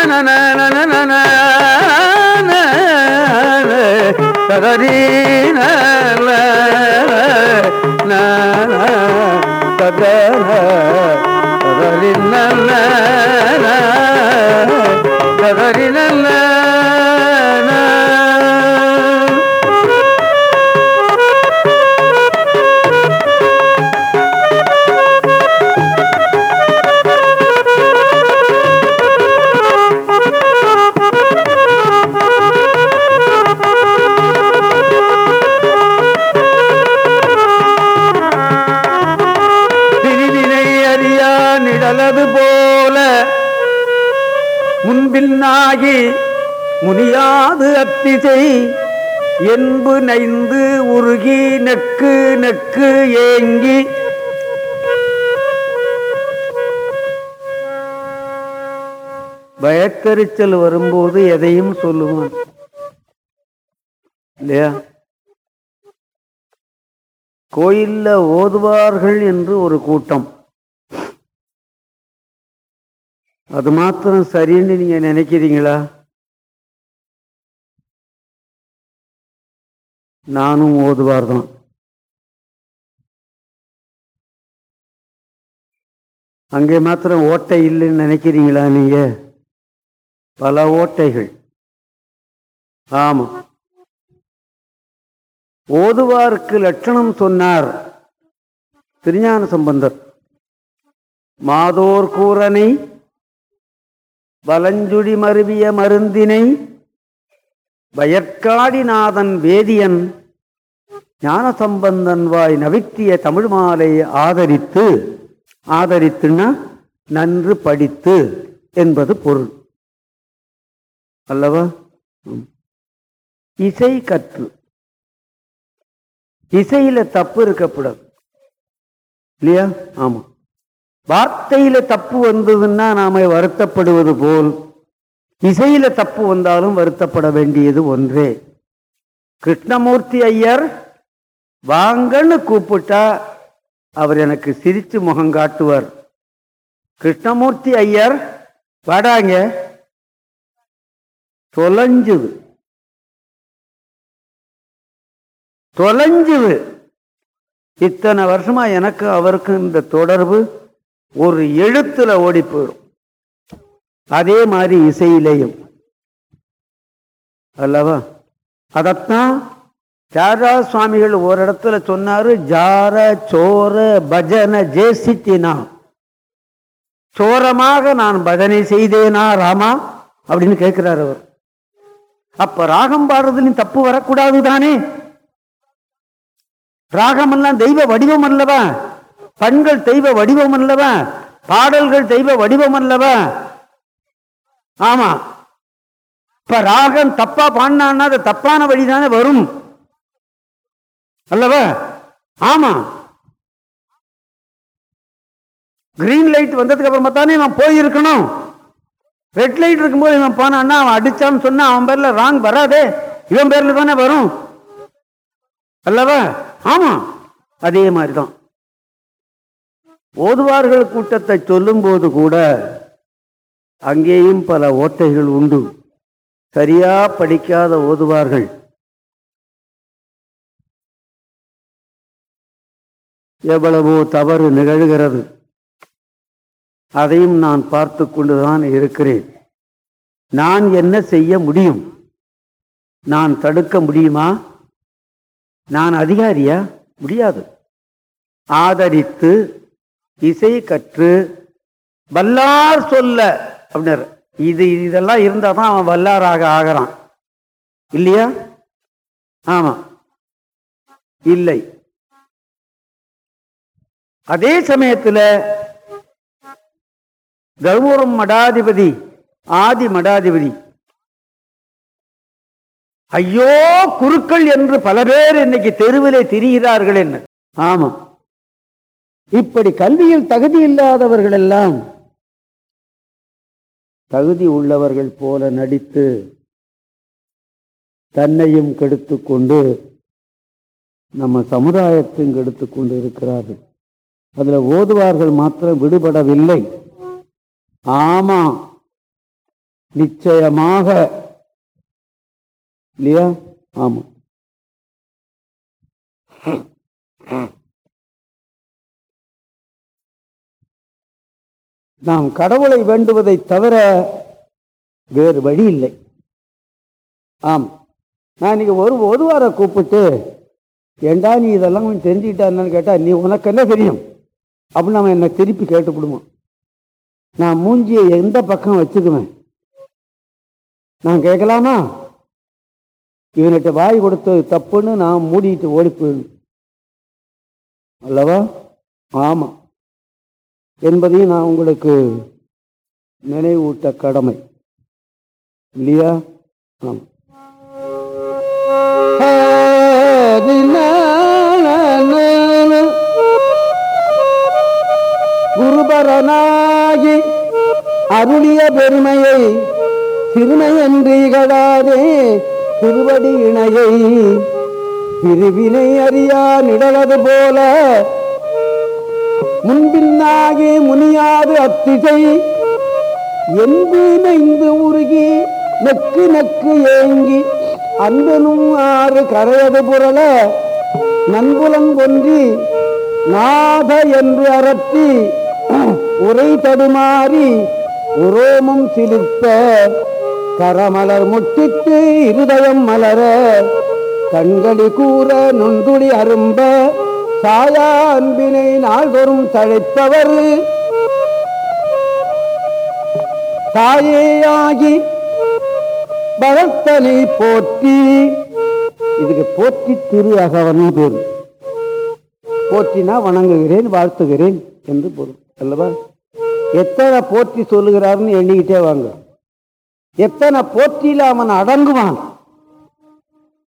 தவறி தவறின பின்னாகி முனியாது அத்திசை என்பு நைந்து உருகி நெக்கு நெக்கு ஏங்கி பயக்கரிச்சல் வரும்போது எதையும் சொல்லுவான் இல்லையா? கோயில்ல ஓதுவார்கள் என்று ஒரு கூட்டம். அது மாத்திரம் சரின்னு நீங்க நினைக்கிறீங்களா? நானும் ஓதுவார் தான். அங்கே மாத்திரம் ஓட்டை இல்லைன்னு நினைக்கிறீங்களா நீங்க? பல ஓட்டைகள். ஆமா. ஓதுவாருக்கு லட்சணம் சொன்னார். திருஞான சம்பந்தர். மாதோர் கூறனை வலஞ்சுழி மருவிய மருந்தினை வயற்காடிநாதன் வேதியன் ஞான சம்பந்தன் வாய் நவித்திய தமிழ் மாலை ஆதரித்து ஆதரித்துன்னா நன்று படித்து என்பது பொருள். அல்லவா? ம். இசை கற்று. இசையில தப்பு இருக்கக்கூடாது இல்லையா? ஆமா. வார்த்தையில தப்பு வந்ததுன்னா நாம வருத்தப்படுவது போல் இசையில தப்பு வந்தாலும் வருத்தப்பட வேண்டியது ஒன்றே. கிருஷ்ணமூர்த்தி ஐயர் வாங்கன்னு கூப்பிட்டா அவர் எனக்கு சிரித்து முகம் காட்டுவார். கிருஷ்ணமூர்த்தி ஐயர் வாடாங்க. தொலைஞ்சுது. தொலைஞ்சுது. இத்தனை வருஷமா எனக்கு அவருக்கும் இந்த தொடர்பு. ஒரு எழுத்துல ஓடி போயிடும். அதே மாதிரி இசையிலையும். அல்லவா? அதத்தான் தியாகராஜ சுவாமிகள் ஒரு இடத்துல சொன்னாரு ஜார சோர பஜன ஜேசித்தினா. சோரமாக நான் பஜனை செய்தேனா ராமா? அப்படின்னு கேட்கிறார் அவர். அப்ப ராகம் பாடுறதுலையும் தப்பு வரக்கூடாது தானே? ராகமெல்லாம் தெய்வ வடிவம் அல்லவா? பண்கள் தெய்வ வடிவம் அல்லவா? பாடல்கள் தெய்வ வடிவம் அல்லவா? ஆமா. இப்ப ராகம் தப்பா பாடினான்னா அது தப்பான வழிதானே வரும். அல்லவா? ஆமா. கிரீன் லைட் வந்ததுக்கு அப்புறமா தானே இவன் போயிருக்கணும். ரெட் லைட் இருக்கும்போது இவன் போனான்னா அவன் அடிச்சான்னு சொன்னா அவன் பேர்ல ராங் வராதே. இவன் பேர்ல தானே வரும். அல்லவா? ஆமா. அதே மாதிரிதான். ஓதுவார்கள் கூட்டத்தை சொல்லும்போது கூட அங்கேயும் பல ஓட்டைகள் உண்டு. சரியா படிக்காத ஓதுவார்கள். எவ்வளவோ தவறு நிகழ்கிறது. அதையும் நான் பார்த்து கொண்டுதான் இருக்கிறேன். நான் என்ன செய்ய முடியும்? நான் தடுக்க முடியுமா? நான் அதிகாரியா? முடியாது. ஆதரித்து இசை கற்று வல்லார் சொல்ல அப்படின்னாரு. இது இதெல்லாம் இருந்தால் தான் அவன் வல்லாராக ஆகிறான். இல்லையா? ஆமா. இல்லை. அதே சமயத்தில் தர்மபுரம் மடாதிபதி ஆதி மடாதிபதி. ஐயோ குருக்கள் என்று பல பேர் இன்னைக்கு தெருவிலே திரிகிறார்கள் என்ன ஆமாம் இப்படி கல்வியில் தகுதி இல்லாதவர்கள் எல்லாம் தகுதி உள்ளவர்கள் போல நடித்து தன்னையும் கெடுத்து கொண்டு நம்ம சமுதாயத்தையும் கெடுத்து கொண்டு இருக்கிறார்கள். அதில் ஓதுவார்கள் மாத்திரம் விடுபடவில்லை. ஆமா நிச்சயமாக இல்லையா? ஆமா. நாம் கடவுளை வேண்டுவதை தவிர வேறு வழி இல்லை. ஆம். நான் இன்னைக்கு ஒரு ஒரு வாரம் கூப்பிட்டு ஏண்டா நீ இதெல்லாம் கொஞ்சம் தெரிஞ்சுக்கிட்டா என்னன்னு கேட்டா நீ உனக்கு என்ன தெரியும்? அப்படின்னு அவன் என்னை திருப்பி கேட்டுப்பிடுவான் நான் மூஞ்சியை எந்த பக்கம் வச்சுக்குவேன்? நான் கேட்கலாமா? இவன்கிட்ட வாய் கொடுத்தது தப்புன்னு நான் மூடிட்டு ஓடி போயிடும் அல்லவா? ஆமாம் என்பதையும் நான் உங்களுக்கு நினைவூட்ட கடமை. இல்லையா? ஆமா குருபரனாகி அருளிய பெருமையை சிறுமையன்றி கடாதே திருவடி இணையை. பிரிவினை அறியா நிழலது போல முன்பின்னாகி முனியாது அத்திசை என்பு உருகி நெக்கு நெக்கு ஏங்கி அன்பனும் ஆறு கரையது புரள நன்புலம் கொன்றி நாத என்று அரட்டி உரை தடுமாறி உரோமம் சிலிர்ப்ப கரமலர் முட்டித்து இருதயம் மலர கண்களி கூற நுண்துளி அரும்ப சாயா அன்பினை நாள்தோறும் தழைப்பவர் தாயேயாகி பலத்தனை போற்றி. இதுக்கு போற்றி திரு அகவன் பேர். போற்றினா வணங்குகிறேன் வாழ்த்துகிறேன் என்று பொருள் அல்லவா? எத்தனை போற்றி சொல்லுகிறார்னு எண்ணிக்கிட்டே வாங்க. எத்தனை போற்றியில் அவன் அடங்குவான்?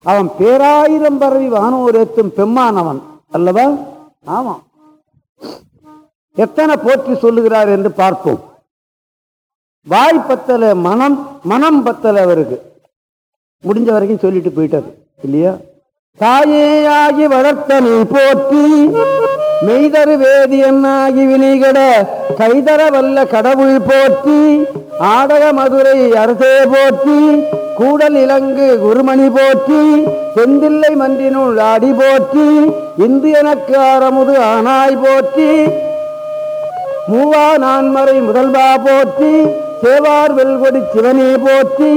அவன் பேராயிரம் பரவி வானோர் எத்தும் பெம்மானவன். அல்லவா? ஆமாம் எத்தனை போற்றி சொல்லுகிறார் என்று பார்ப்போம். வாய் பத்தல மனம் மனம் பத்தல அவருக்கு. முடிஞ்ச வரைக்கும் சொல்லிட்டு போயிட்டாரு. இல்லையா? தாயேயாகி வளர்த்தனை போற்றி. மெய்தரு வேதியன்னாகி வினிகட கைதர வல்ல கடவுள் போற்றி ஆடக மதுரை அரசே போற்றி கூடல் இலங்கு குருமணி போற்றி செந்தில்லை மன்றினுள் ஆடி போற்றி இந்து எனக்கு ஆனாய் போற்றி மூவா நான்மறை முதல்வா போற்றி சேவார் வெல்கொடி சிவனே போற்றி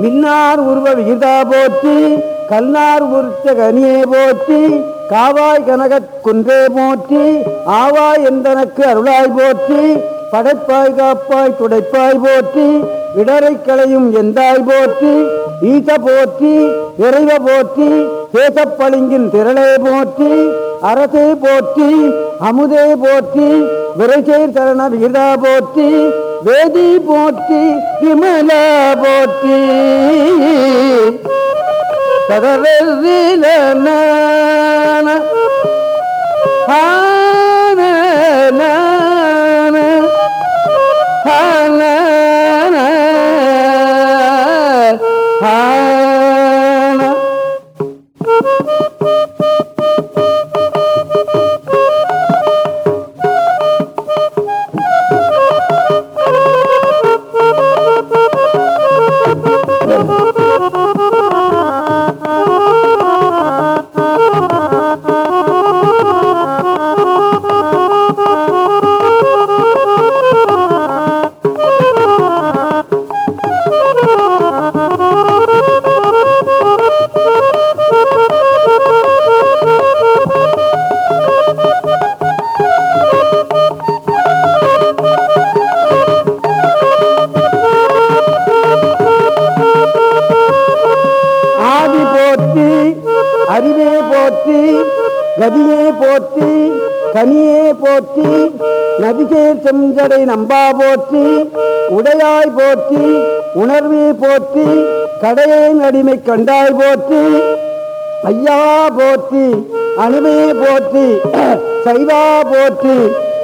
மின்னார் உருவ விகிதா போற்றி கல்லார் உருச்ச கனியே போற்றி காவாய் கனகத் குன்றே போற்றி ஆவாய் எந்தனக்கு அருளாய் போற்றி படைப்பாய் காப்பாய் துடைப்பாய் போற்றி இடரை களையும் எந்தாய் போற்றி ஈச போற்றி இறைவ போற்றி தேசப்பளிங்கின் திரளே போற்றி அரசே போற்றி அமுதே போற்றி விரைசேர் சரண விகிதா போற்றி வேதி போற்றி விமலா போற்றி. சதரன ஆன கதியே போற்றி கனியே போற்றி நதிசேர் செஞ்சடை நம்பா போற்றி உடையாய் போற்றி உணர்வே போற்றி கடையேன் அடிமை கண்டாய் போற்றி ஐயா போற்றி அணுவே போற்றி சைவா போற்றி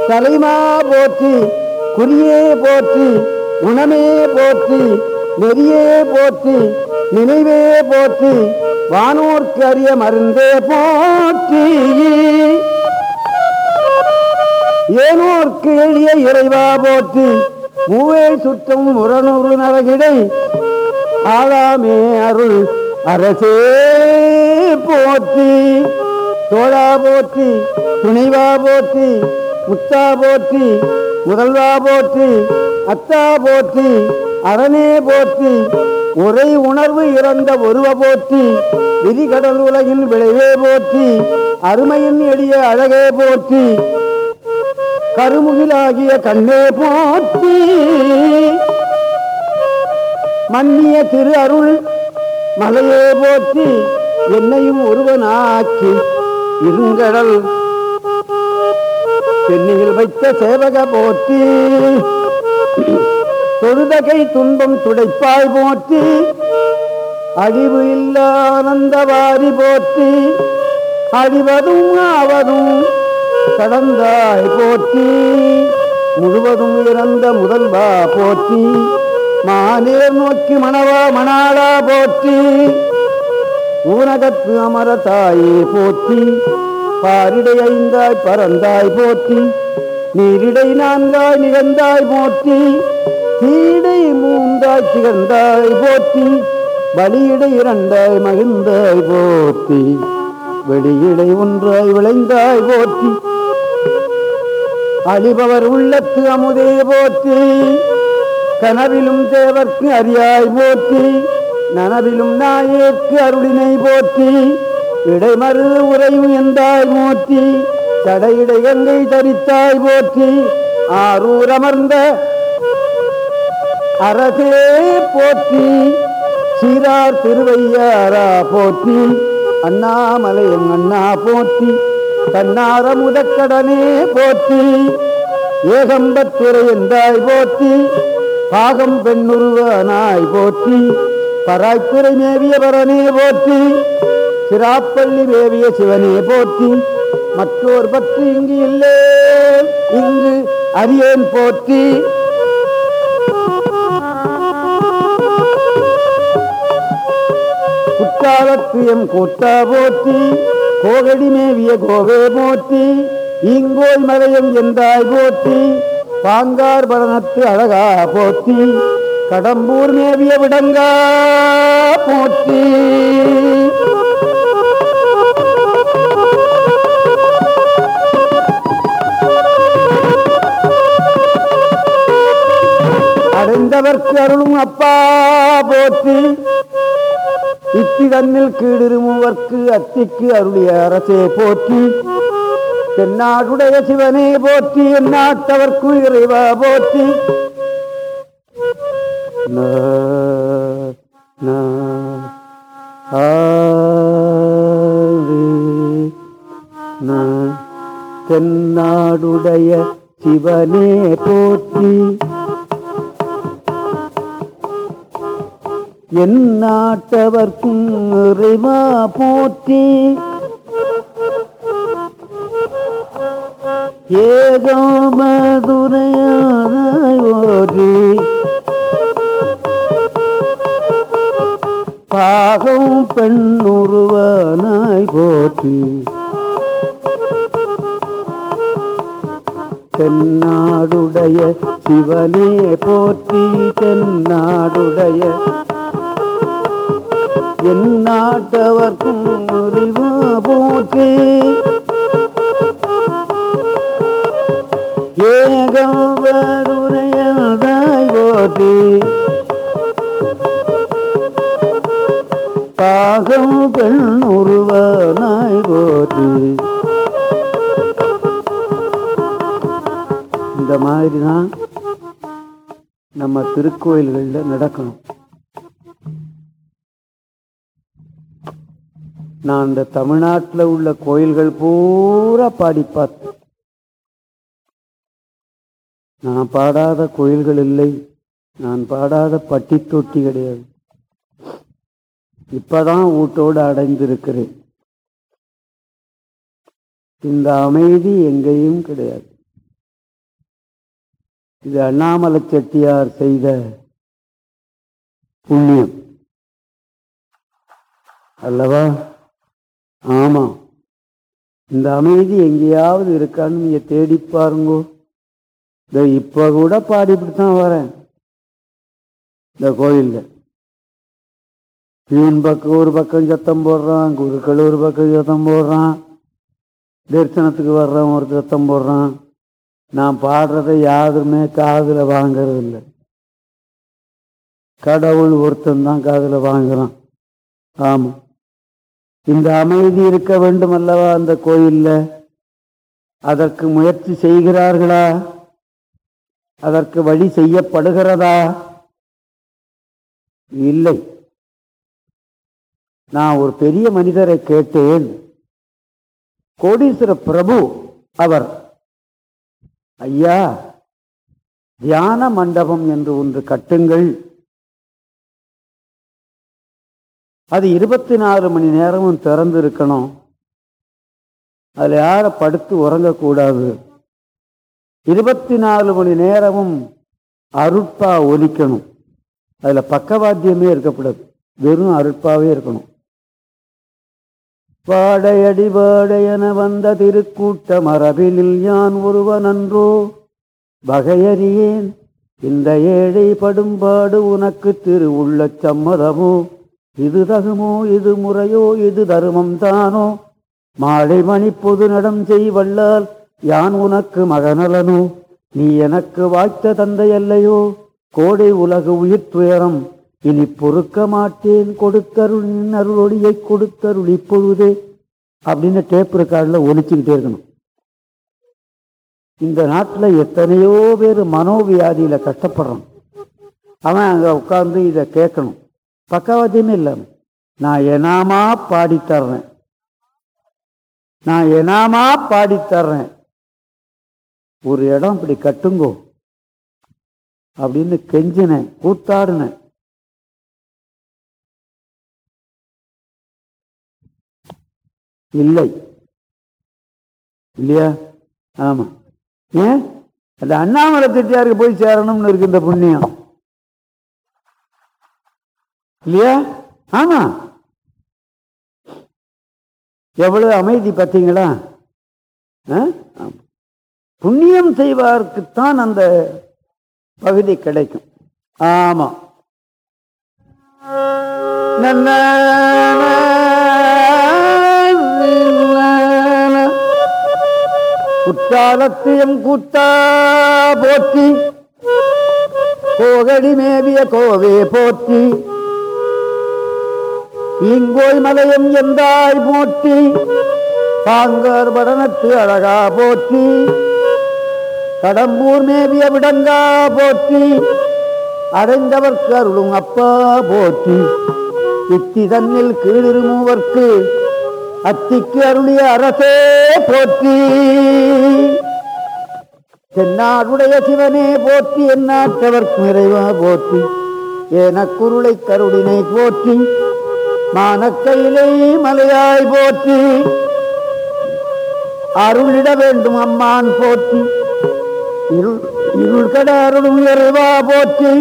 தலைமா போற்றி குறியே போற்றி குணமே போற்றி நெறியே போற்றி நினைவே போற்றி வானோர்க்கரிய மருந்தே போற்றி. ஏனோர்க்கு எளிய இறைவா போற்றி. மூவே சுற்றும் முரணூறு நரகிடை. ஆளாமே அருள் அரசே போற்றி. தோழா போற்றி துணைவா போற்றி முத்தா போற்றி முதல்வா போற்றி அத்தா போற்றி அரணே போற்றி. உரை உணர்வு இறந்த ஒருவ போற்றி விதிகடல் உலகின் விளைவே போற்றி அருமையின் எளிய அழகே போற்றி கருமுகிலாகிய கண்ணே போற்றி. மன்னிய திரு அருள் மலையே போற்றி என்னையும் ஒருவனாக்கி இருங்கடல். சென்னையில் வைத்த சேவக போற்றி. தொழுதகை துன்பம் துடைப்பாய் போற்றி அழிவு இல்லானந்தவாரி போற்றி அழிவதும் ஆவதும் கடந்தாய் போற்றி முழுவதும் இறந்த முதல்வா போற்றி மானேர் நோக்கி மணவா மணாளா போற்றி ஊனகத்து அமர தாயே போற்றி பாரிடை ஐந்தாய் பறந்தாய் போற்றி நீரிடை நான்காய் நிகழ்ந்தாய் போற்றி கீழே மூந்தாய் திகழ்ந்தாய் போற்றி வழியிடை இரண்டாய் மகிழ்ந்தாய் போற்றி வெளியிடை ஒன்றாய் விளைந்தாய் போற்றி. அழிபவர் உள்ளத்து அமுதே போற்றி கனவிலும் தேவர்க்கு அறியாய் போற்றி நனவிலும் நாயேற்கு அருளினை போற்றி இடைமறு உறையும் எந்தாய் போற்றி தடையிடை கங்கை தரித்தாய் போற்றி ஆரூர் அமர்ந்த அரசே போற்றி சீரார் திருவையாரா போற்றி. அண்ணாமலையும் அண்ணா போற்றி தன்னார முதக்கடனே போற்றி. ஏகம்பத்துறை என்றாய் போற்றி பாகம் பெண்ணுருவனாய் போற்றி. பராய்த்துறை மேவியவரனே போற்றி சிராப்பள்ளி மேவிய சிவனே போற்றி. மற்றோர் பற்றி இங்கு இல்லே இங்கு அரியேன் போற்றி. குற்றாலத்து எம் போற்றி கோகடி மேவிய கோவே போற்றி ஈங்கோய் மலையம் என்றாய் போற்றி பாங்கார் பரணத்து அழகா போற்றி கடம்பூர் மேவிய விடங்கா போற்றி. அடைந்தவர்க்கு அருளும் அப்பா போற்றி இத்தி தன்னில் கீழிருமுவர்க்கு அத்திக்கு அருளிய அரசே போற்றி தென்னாடுடைய சிவனே போற்றி எந்நாட்டவர்க்கு இறைவா போற்றி நா, நா, என் நாட்டவர்க்கும் இறைவா போற்றி. ஏகோமதுரையானாய் ஓரி பாகம் பெண்ணுருவானாய் போற்றி. தென்னாடுடைய சிவனே போற்றி தென்னாடுடைய என் நாட்டவர்க்கும் அறிவா போற்று ஏகவருரையதாய் போற்றி பாகம் பெண் உருவனாய் போற்றி இந்த மாதிரி தான் நம்ம திருக்கோயில்களில் நடக்கணும். நான் இந்த தமிழ்நாட்டில் உள்ள கோயில்கள் பூரா பாடி பார்த்தேன் நான் பாடாத கோயில்கள் இல்லை. நான் பாடாத பட்டி தொட்டி கிடையாது. இப்பதான் வீட்டோடு அடைந்திருக்கிறேன். இந்த அமைதி எங்கேயும் கிடையாது. இது அண்ணாமலை செட்டியார் செய்த புண்ணியம். அல்லவா? ஆமாம் இந்த அமைதி எங்கேயாவது இருக்கான்னு நீங்க தேடி பாருங்கோ. இந்த இப்போ கூட பாடிப்பிட்டு தான் வரேன். இந்த கோயில்ல. பியூன் பக்கம் ஒரு பக்கம் சத்தம் போடுறான் குருக்கள் ஒரு பக்கம் சத்தம் போடுறான். தரிசனத்துக்கு வர்றவன் ஒரு சத்தம் போடுறான். நான் பாடுறதை யாருமே காதில் வாங்கறது இல்லை கடவுள் ஒருத்தன் தான் காதில் வாங்குறான். ஆமாம் இந்த அமைதி இருக்க வேண்டும் அல்லவா அந்த கோயிலில்? அதற்கு முயற்சி செய்கிறார்களா? அதற்கு வழி செய்யப்படுகிறதா? இல்லை. நான் ஒரு பெரிய மனிதரை கேட்டேன். கோடீஸ்வர பிரபு அவர் ஐயா தியான மண்டபம் என்று ஒன்று கட்டுங்கள். அது இருபத்தி நாலு மணி நேரமும் திறந்து இருக்கணும் அதில் யாரை படுத்து உறங்கக்கூடாது? இருபத்தி நாலு மணி நேரமும் அருட்பா ஒலிக்கணும். அதில் பக்கவாத்தியமே இருக்கக்கூடாது. வெறும் அருட்பாவே இருக்கணும். வாடையடி வாடையென வந்த திருக்கூட்ட மரபினில் யான் ஒருவன் அன்றோ? வகையறியேன் இந்த ஏழை படும்பாடு உனக்கு திருவுள்ள சம்மதமோ? இது தகுமோ இது முறையோ இது தருமம் தானோ? மாலை மணி பொது நடம் செய்வல்லால் யான் உனக்கு மகனலனோ நீ எனக்கு வாய்த்த தந்தை அல்லையோ? கோடை உலகு உயிர் துயரம் இனி பொறுக்க மாட்டேன் கொடுத்தருள் நின் அருளொளியை கொடுத்தருள் இப்பொழுதே அப்படின்னு டேப் ரெக்கார்டில் ஒழிச்சுக்கிட்டே இருக்கணும். இந்த நாட்டில் எத்தனையோ பேர் மனோவியாதியில் கஷ்டப்படுறோம் அவன் அங்கே உட்கார்ந்து இதை கேட்கணும். பக்கவாத்தியமே இல்லை. நான் எனாமா பாடித்தர்றேன் நான் எனாமா பாடித்தர்றேன் ஒரு இடம் இப்படி கட்டுங்கோ. அப்படின்னு கெஞ்சினேன் கூத்தாடினேன். இல்லை. இல்லையா? ஆமா. ஏன்? அந்த அண்ணாமலை திட்டியாருக்கு போய் சேரணும்னு இருக்கு இந்த புண்ணியம். இல்லையா? ஆமா. எவ்வளவு அமைதி பார்த்தீங்களா? புண்ணியம் செய்வார்க்குத்தான் அந்த பகுதி கிடைக்கும். ஆமா. குற்றாலத்தியம் கூத்தா போற்றி. கோகடி மேவிய கோவே போற்றி. இங்கோய் மலையம் எந்தாய் போற்றி. பாங்கர் படனத்து அழகா போற்றி. கடம்பூர் மேவிய விடங்கா போற்றி. அடைந்தவர்க்கு அருளும் அப்பா போற்றி. இத்தி தன்னில் கீழிருமூவர்க்கு அத்திக்கு அருளிய அரசே போற்றி. தென்னாடுடைய சிவனே போற்றி எந்நாட்டவர்க்கு நிறைவா போற்றி. எனக்குருளை கருடினை போற்றி. மானக்கையிலே மலையாய் போற்றி அருளிட வேண்டும் அம்மான் போற்றி இருள் இருள் கட அருளும் இறைவா போற்றி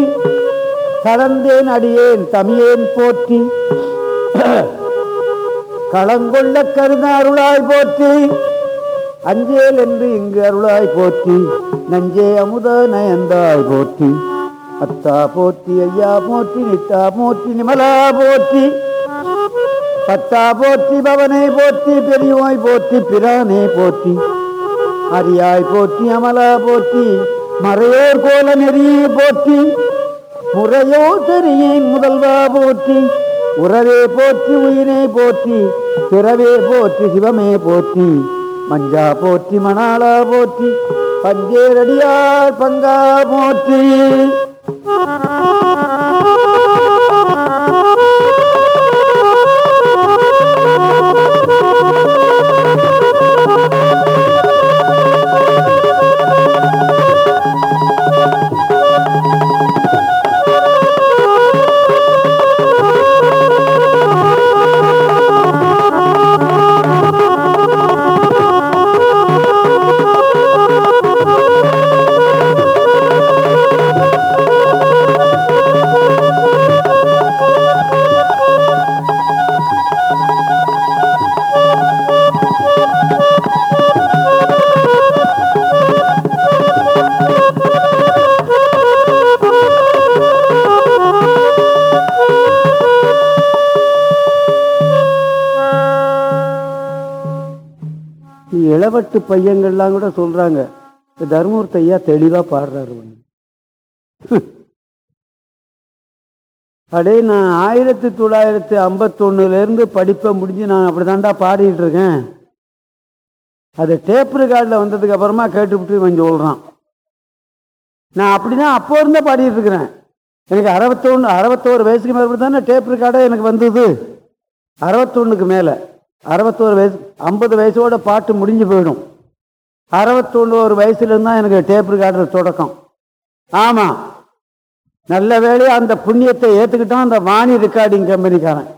கலந்தேன் அடியேன் தமியேன் போற்றி களங்கொள்ள கருண அருளாய் போற்றி அஞ்சேல் என்று இங்கு அருளாய் போற்றி நஞ்சே அமுத நயந்தாய் போற்றி அத்தா போற்றி ஐயா போற்றி நித்தா போற்றி நிமலா போற்றி பத்தா போற்றி பவனை போற்றி பெரியோய் போற்றி பிரானே போற்றி அரியாய் போற்றி அமலா போற்றி மறையோர் கோல நெறியை போற்றி முறையோ தெரியின் முதல்வா போற்றி உறவே போற்றி உயிரை போற்றி பிறவே போற்றி சிவமே போற்றி மஞ்சா போற்றி மணாலா போற்றி பஞ்சேரடியார் பங்கா போற்றி. இளவட்டு பையங்கள்லாம் கூட சொல்கிறாங்க இந்த ஐயா தெளிவாக பாடுறாரு ஒன்று அடே நான் ஆயிரத்தி தொள்ளாயிரத்தி ஐம்பத்தொன்னுலேருந்து படிப்பை முடிஞ்சு நான் அப்படிதான்டா பாடிட்டு இருக்கேன். அது டேப் ரெக்கார்டில் வந்ததுக்கு அப்புறமா கேட்டுவிட்டு இவன் சொல்கிறான் நான் அப்படின்னா அப்போ இருந்தே பாடிட்டு இருக்கிறேன். எனக்கு அறுபத்தொன்று அறுபத்தோரு வயசுக்கு மேலே தானே டேப் ரெக்கார்டே எனக்கு வந்தது. அறுபத்தொன்னுக்கு மேலே. அறுபத்தோரு வயசு ஐம்பது வயசோட பாட்டு முடிஞ்சு போயிடும். அறுபத்தொன்னோரு வயசுலேருந்து தான் எனக்கு டேப் ரெக்கார்டர் தொடக்கம். ஆமாம் நல்ல வேலையாக அந்த புண்ணியத்தை ஏற்றுக்கிட்டான் அந்த வாணி ரெக்கார்டிங் கம்பெனிக்காரன்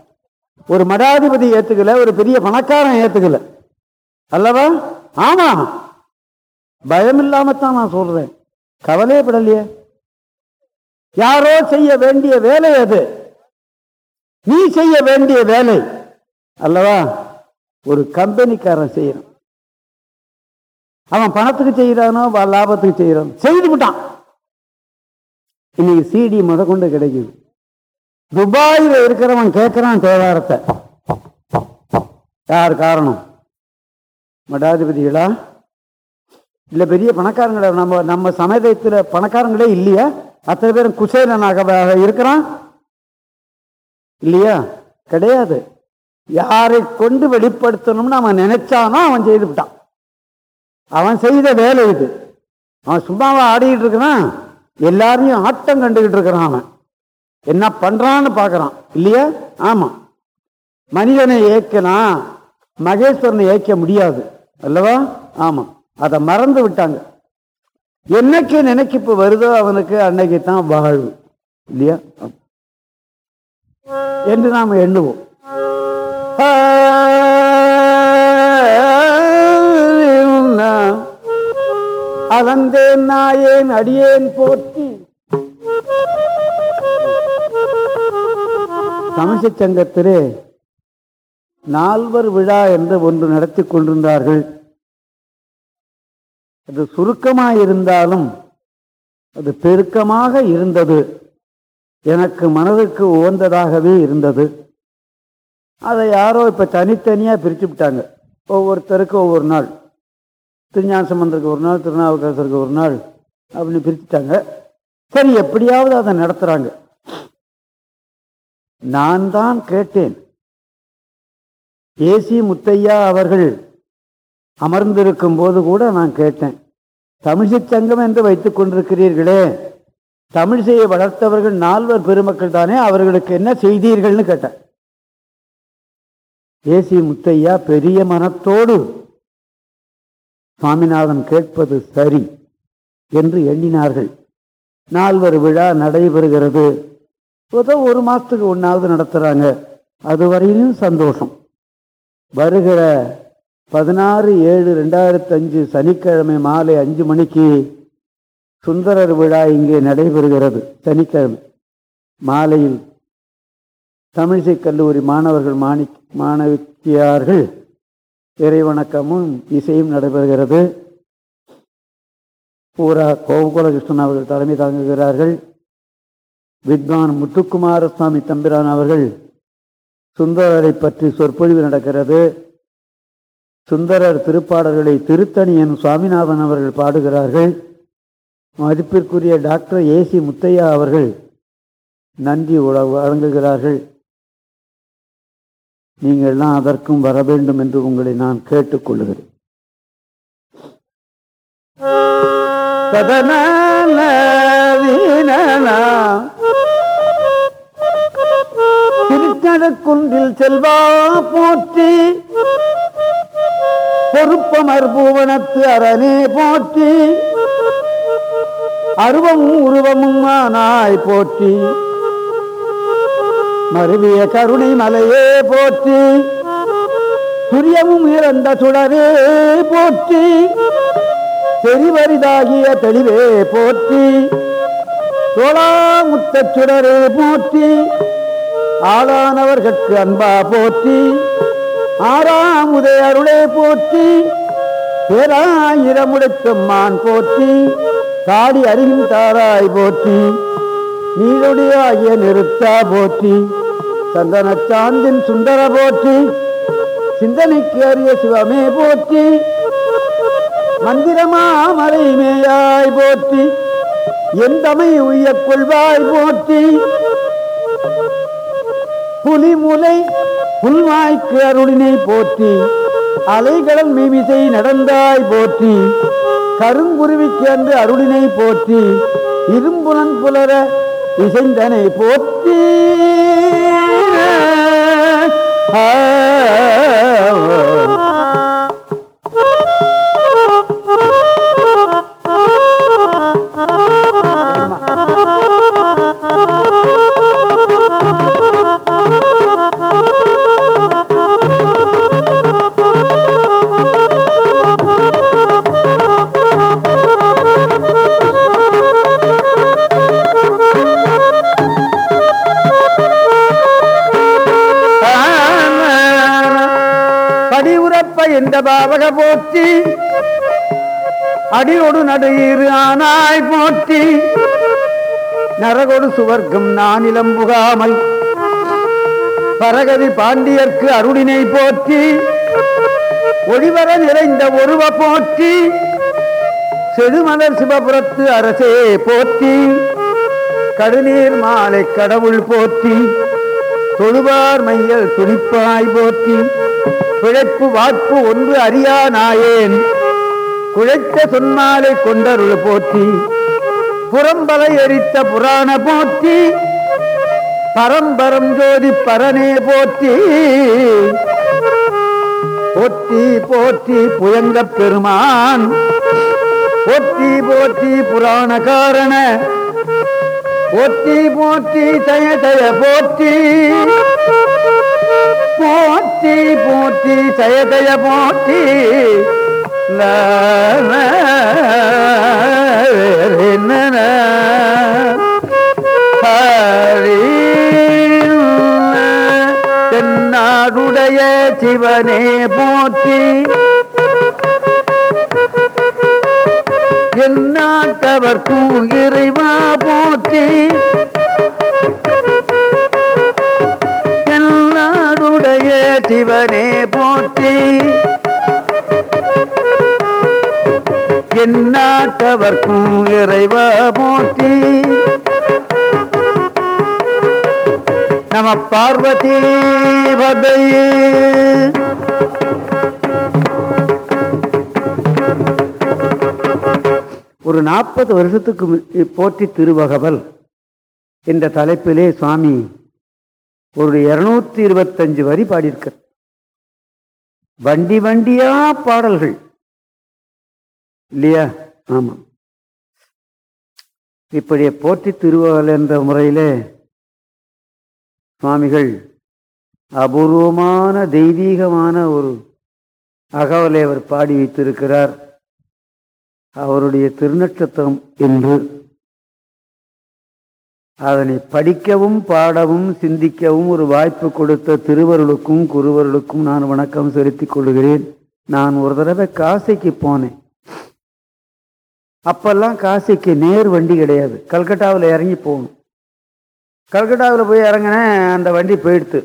ஒரு மடாதிபதி ஏற்றுக்கல ஒரு பெரிய பணக்காரன் ஏற்றுக்கல அல்லவா? ஆமாம் பயம் இல்லாமத்தான் நான் சொல்கிறேன் கவலையப்படலையே யாரோ செய்ய வேண்டிய வேலை அது. நீ செய்ய வேண்டிய வேலை. அல்லவா? ஒரு கம்பெனிக்காரன் செய்யணும் அவன் பணத்துக்கு செய்யறானோ லாபத்துக்கு செய்யறானோ. செய்து விட்டான். இன்னைக்கு சிடி முத கொண்டு கிடைக்குது. துபாயில் இருக்கிறவன் கேட்கிறான் தேவாரத்தை. யார் காரணம்? மடாதிபதிகளா இல்லை? பெரிய பணக்காரங்கள? நம்ம நம்ம சமுதாயத்தில் பணக்காரங்களே இல்லையா? அத்தனை பேரும் குசேலனாக இருக்கிறான்? இல்லையா? கிடையாது. யாரை கொண்டு வெளிப்படுத்தணும்னு அவன் நினைச்சானோ அவன் செய்து விட்டான். அவன் செய்த வேலை இது. அவன் சும்மாவா ஆடிக்கிட்டு இருக்கிறான் எல்லாரையும் ஆட்டம் கண்டுகிட்டு இருக்கிறான் அவன். என்ன பண்றான்னு பார்க்கறான். இல்லையா? ஆமா. மனிதனை ஏக்கனா மகேஸ்வரனை ஏற்க முடியாது. அல்லவா? ஆமா. அதை மறந்து விட்டாங்க. என்னைக்கு நினைக்கிப்பு வருதோ அவனுக்கு அன்னைக்கு தான் வாழ்வு. இல்லையா? என்று நாம் எண்ணுவோம். அளந்தேன் நாயேன் அடியேன் போற்றி. தமிழ்ச் சங்கத்திலே நால்வர் விழா என்று ஒன்று நடத்தி கொண்டிருந்தார்கள். அது சுருக்கமாயிருந்தாலும் அது பெருக்கமாக இருந்தது. எனக்கு மனதுக்கு உகந்ததாகவே இருந்தது. அதை யாரோ இப்போ தனித்தனியாக பிரித்து விட்டாங்க. ஒவ்வொருத்தருக்கு ஒவ்வொரு நாள். திருஞாசம்பந்தருக்கு ஒரு நாள் திருநாவுக்கரசருக்கு ஒரு நாள் அப்படின்னு பிரிச்சுட்டாங்க. சரி எப்படியாவது அதை நடத்துகிறாங்க நான் தான் கேட்டேன். ஏசி முத்தையா அவர்கள் அமர்ந்திருக்கும் போது கூட நான் கேட்டேன். தமிழிசை சங்கம் என்று வைத்துக் கொண்டிருக்கிறீர்களே. தமிழிசையை வளர்த்தவர்கள் நால்வர் பெருமக்கள் தானே அவர்களுக்கு என்ன செய்தீர்கள்னு கேட்டேன். ஏசி முத்தையா பெரிய மனத்தோடு சுவாமிநாதன் கேட்பது சரி என்று எண்ணினார்கள். நால்வர் விழா நடைபெறுகிறது. ஏதோ ஒரு மாதத்துக்கு ஒன்றாவது நடத்துகிறாங்க அதுவரையிலும் சந்தோஷம். வருகிற பதினாறு ஏழு ரெண்டாயிரத்தி அஞ்சு சனிக்கிழமை மாலை அஞ்சு மணிக்கு சுந்தரர் விழா இங்கே நடைபெறுகிறது. சனிக்கிழமை. மாலையில் தமிழிசை கல்லூரி மாணவர்கள் மாணி மாணவியார்கள் இறைவணக்கமும் இசையும் நடைபெறுகிறது. பூரா கோகுலகிருஷ்ணன் அவர்கள் தலைமை தாங்குகிறார்கள். வித்வான் முத்துக்குமாரசுவாமி தம்பிரான் அவர்கள் சுந்தரரை பற்றி சொற்பொழிவு நடக்கிறது. சுந்தரர் திருப்பாடல்களை திருத்தணியன் சுவாமிநாதன் அவர்கள் பாடுகிறார்கள். மதிப்பிற்குரிய டாக்டர் ஏசி முத்தையா அவர்கள் நன்றி உல- வழங்குகிறார்கள். நீங்கள்லாம் அதற்கும் வர வேண்டும் என்று உங்களை நான் கேட்டுக்கொள்கிறேன் திருச்சடக்குன்றில் செல்வா போற்றி. பொறுப்பமர் பூவனத்து அரணே போற்றி. அருவமும் உருவமும் ஆனாய் போற்றி. மருவிய கருணை மலையே போற்றி. துரியமும் இறந்த சுடரே போற்றி. தெரிவரிதாகிய தெளிவே போற்றி. தோளாமுத்த சுடரே போற்றி. ஆளானவர்கட்கு அன்பா போற்றி. ஆறாமுதே அருளே போற்றி. பேராயிரமுடைத்தம்மான் போற்றி. காடி அருகின் தாராய் போற்றி. நீருடைய ஆகிய நிறுத்தா போற்றி. சந்தனச்சாந்தின் சுந்தர போற்றி சிந்தனைக்கு அறிய சிவமே போற்றி மந்திரமா மலை மேயாய் போற்றி எந்தமை உய்யக் கொள்வாய் போற்றி. புலிமுலை புல்வாய்க்கு அருளினை போற்றி அலைகடல் மீமிசை நடந்தாய் போற்றி கருங்குருவிக்கு அன்று அருளினை போற்றி இரும்புலன் புலர இசைந்தனை போற்றி. है பாவக போற்றி அடியோடு நடுயிரு ஆனாய் போற்றி நரகொடு சுவர்க்கம் நானிலம் புகாமல் பரகதி பாண்டியர்க்கு அருளினை போற்றி ஒளிவர நிறைந்த ஒருவ போற்றி செடுமலர் சிவபுரத்து அரசே போற்றி கடுநீர் மாலை கடவுள் போற்றி தொழுவார் மையல் துணிப்பாய் போற்றி. பிழைப்பு வாக்கு ஒன்று அறியா நாயேன் குழைத்த சொன்னாலை கொண்டருள் போற்றி. புறம்பலை எரித்த புராண போற்றி. பரம்பரம் ஜோதி பரனே போற்றி. போற்றி போற்றி புயங்க பெருமான். போற்றி போற்றி புராண காரண போற்றி போற்றி தய தய போற்றி. போற்றி போற்றி தய தய போற்றி. ல, ஹரி, தென்னாடுடைய சிவனே போற்றி. எந்நாட்டவர்க்கும் இறைவா போற்றி. எல்லாருடைய சிவனே போற்றி. எந்நாட்டவர்க்கும் இறைவா போற்றி. நம பார்வதி பதையே. ஒரு நாற்பது வருஷத்துக்கு போற்றி திருவகவல் என்ற தலைப்பிலே சுவாமி ஒரு இருநூத்தி இருபத்தஞ்சு வரி பாடியிருக்க வண்டி வண்டியா பாடல்கள். இல்லையா? ஆமாம் இப்படி போற்றி திருவகல் என்ற முறையிலே சுவாமிகள் அபூர்வமான தெய்வீகமான ஒரு அகவலை அவர் பாடி வைத்திருக்கிறார். அவருடைய திருநட்சத்திரம் என்று. அதனை படிக்கவும் பாடவும் சிந்திக்கவும் ஒரு வாய்ப்பு கொடுத்த திருவருளுக்கும் குருவருளுக்கும் நான் வணக்கம் செலுத்திக் கொள்கிறேன். நான் ஒரு தடவை காசிக்கு போனேன். அப்பெல்லாம் காசிக்கு நேர் வண்டி கிடையாது. கல்கட்டாவில் இறங்கி போகணும். கல்கட்டாவில் போய் இறங்கினேன் அந்த வண்டி போயிடுத்து.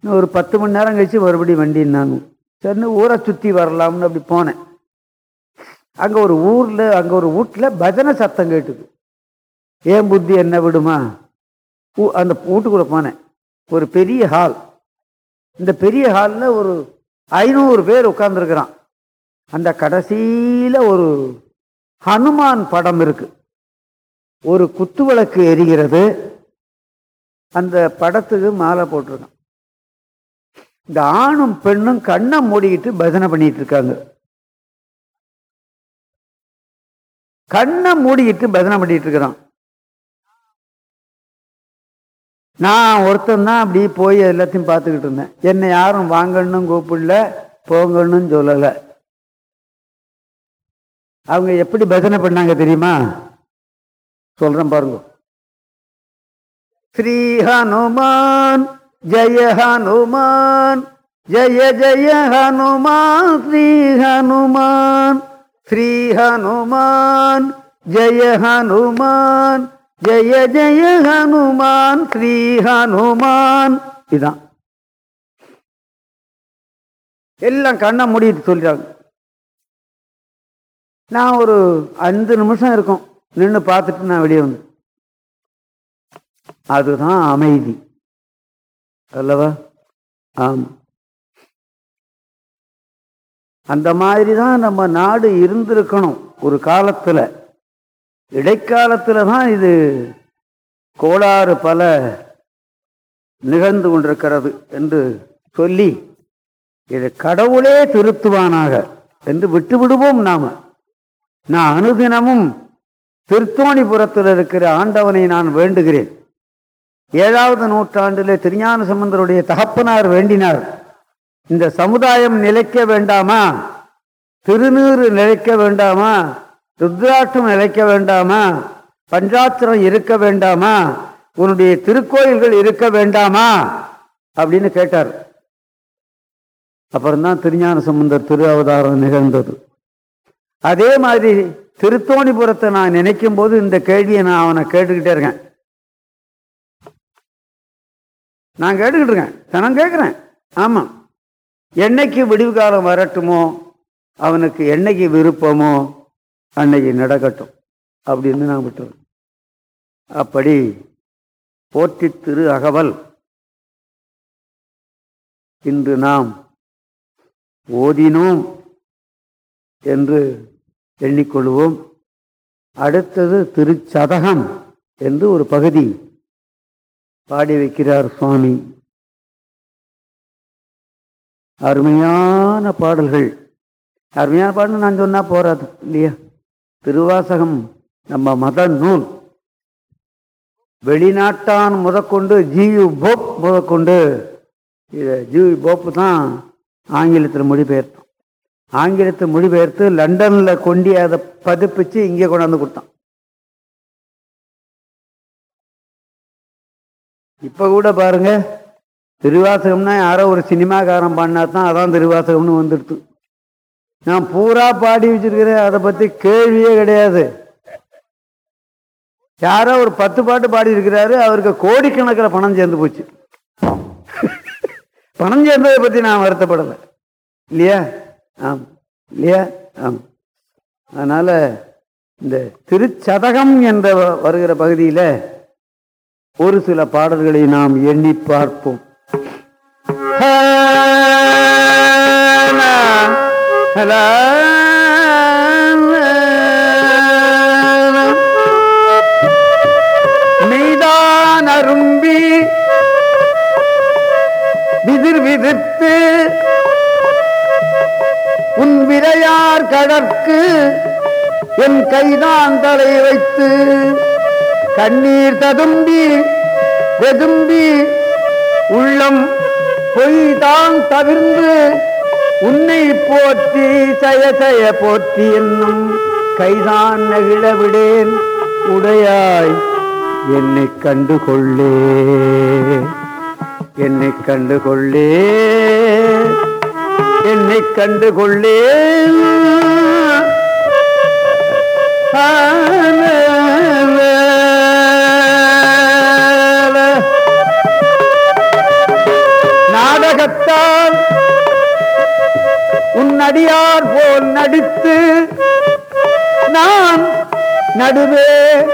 இன்னும் ஒரு பத்து மணி நேரம் கழிச்சு மறுபடியும் வண்டின்னாங்க. சரின்னு ஊரை சுற்றி வரலாம்னு அப்படி போனேன். அங்கே ஒரு ஊரில் அங்கே ஒரு வீட்டில் பஜனை சத்தம் கேட்டுது. ஏன் புத்தி என்ன விடுமா? அந்த வீட்டுக்குள்ளே போனேன். ஒரு பெரிய ஹால் இந்த பெரிய ஹாலில் ஒரு ஐநூறு பேர் உட்காந்துருக்கிறான் அந்த கடைசியில் ஒரு ஹனுமான் படம் இருக்கு. ஒரு குத்துவிளக்கு எரிகிறது. அந்த படத்துக்கு மாலை போட்டிருக்கான். இந்த ஆணும் பெண்ணும் கண்ணை மூடிக்கிட்டு பஜனை பண்ணிகிட்டு இருக்காங்க. கண்ணை மூடிக்கிட்டு பஜனை பண்ணிட்டு இருக்கிறான். நான் ஒருத்தன் தான் அப்படி போய் எல்லாத்தையும் பார்த்துக்கிட்டு இருந்தேன். என்னை யாரும் வாங்கணும் கூப்பிடல போங்கன்னு சொல்லலை. அவங்க எப்படி பஜனை பண்ணாங்க தெரியுமா? சொல்றேன் பாருங்க. ஸ்ரீ ஹனுமான் ஜெய ஹனுமான் ஜெய ஜெய ஹனுமான் ஸ்ரீ ஹனுமான். ஸ்ரீ ஹனுமான் ஜெய ஹனுமான் ஜய ஜய ஹனுமான் ஸ்ரீ ஹனுமான் இதுதான் எல்லாம் கண்ணை மூடிட்டு சொல்றாங்க. நான் ஒரு அஞ்சு நிமிஷம் இருக்கும். நின்று பார்த்துட்டு நான் வெளியே வந்தேன். அதுதான் அமைதி. அல்லவா? ஆமா. அந்த மாதிரி தான் நம்ம நாடு இருந்திருக்கணும் ஒரு காலத்தில். இடைக்காலத்தில் தான் இது கோளாறு பல நிகழ்ந்து கொண்டிருக்கிறது என்று சொல்லி இது கடவுளே திருத்துவானாக என்று விட்டு விடுவோம் நாம். நான் அனுதினமும் திருத்தோணிபுரத்தில் இருக்கிற ஆண்டவனை நான் வேண்டுகிறேன். ஏழாவது நூற்றாண்டிலே திருஞான சம்பந்தருடைய தகப்பனார் வேண்டினார். இந்த சமுதாயம் நிலைக்க வேண்டாமா? திருநீறு நிலைக்க வேண்டாமா? ருத்ராட்சம் நிலைக்க வேண்டாமா? பஞ்சாத்திரம் இருக்க வேண்டாமா? உன்னுடைய திருக்கோயில்கள் இருக்க வேண்டாமா? அப்படின்னு கேட்டார். அப்புறம்தான் திருஞான சம்பந்தர் திரு அவதாரம் நிகழ்ந்தது. அதே மாதிரி திருத்தோணிபுரத்தை நான் நினைக்கும் போது இந்த கேள்வியை நான் அவனை கேட்டுக்கிட்டே இருக்கேன். நான் கேட்டுக்கிட்டு இருக்கேன். நான் கேட்குறேன். ஆமாம். என்னைக்கு விடிவு காலம் வரட்டுமோ அவனுக்கு என்னைக்கு விருப்பமோ அன்னைக்கு நடக்கட்டும் அப்படின்னு நான் விட்டுறேன். அப்படி போற்றி திரு அகவல். இன்று நாம் ஓதினோம் என்று எண்ணிக்கொள்வோம். அடுத்தது திருச்சதகம் என்று ஒரு பகுதி பாடி வைக்கிறார் சுவாமி. அருமையான பாடல்கள். அருமையான பாடல் நான் சொன்னால் போகாது இல்லையா? திருவாசகம் நம்ம மத நூல். வெளிநாட்டான் முதற்கொண்டு ஜியு போப் முதற்கொண்டு இதை ஜியு போப்பு தான் ஆங்கிலத்தில் மொழிபெயர்த்தோம் ஆங்கிலத்தில் மொழிபெயர்த்து லண்டனில் கொண்டு அதை பதிப்பிச்சு இங்கே கொண்டாந்து கொடுத்தான். இப்போ கூட பாருங்கள் திருவாசகம்னா யாரோ ஒரு சினிமாக்காரன் பண்ணா தான் அதான் திருவாசகம்னு வந்துடுது நான் பூரா பாடி வச்சிருக்கிறேன் அதை பற்றி கேள்வியே கிடையாது. யாரோ ஒரு பத்து பாட்டு பாடி இருக்கிறாரு அவருக்கு கோடிக்கணக்கில் பணம் சேர்ந்து போச்சு. பணம் சேர்ந்ததை பற்றி நான் வருத்தப்படலை. இல்லையா? ஆம். இல்லையா? ஆம். அதனால இந்த திருச்சதகம் என்ற வ- வருகிற பகுதியில் ஒரு சில பாடல்களை நாம் எண்ணி பார்ப்போம். மெய்தான் அரும்பி விதிர் விதிர்த்து உன் விரையார் கடற்கு என் கைதான் தலை வைத்து கண்ணீர் ததும்பி வெதும்பி உள்ளம் பொய்தான் தவிர்ந்து உன்னை போற்றி சய சய போற்றி என்னும் கைதான் நகிழ விடேன் உடையாய் என்னை கண்டு கொள்ளே என்னை கண்டு கொள்ளே என்னை கண்டு கொள்ளே நாடகத்தால் உன்னடியார் போல் நடித்து நான் நடுவே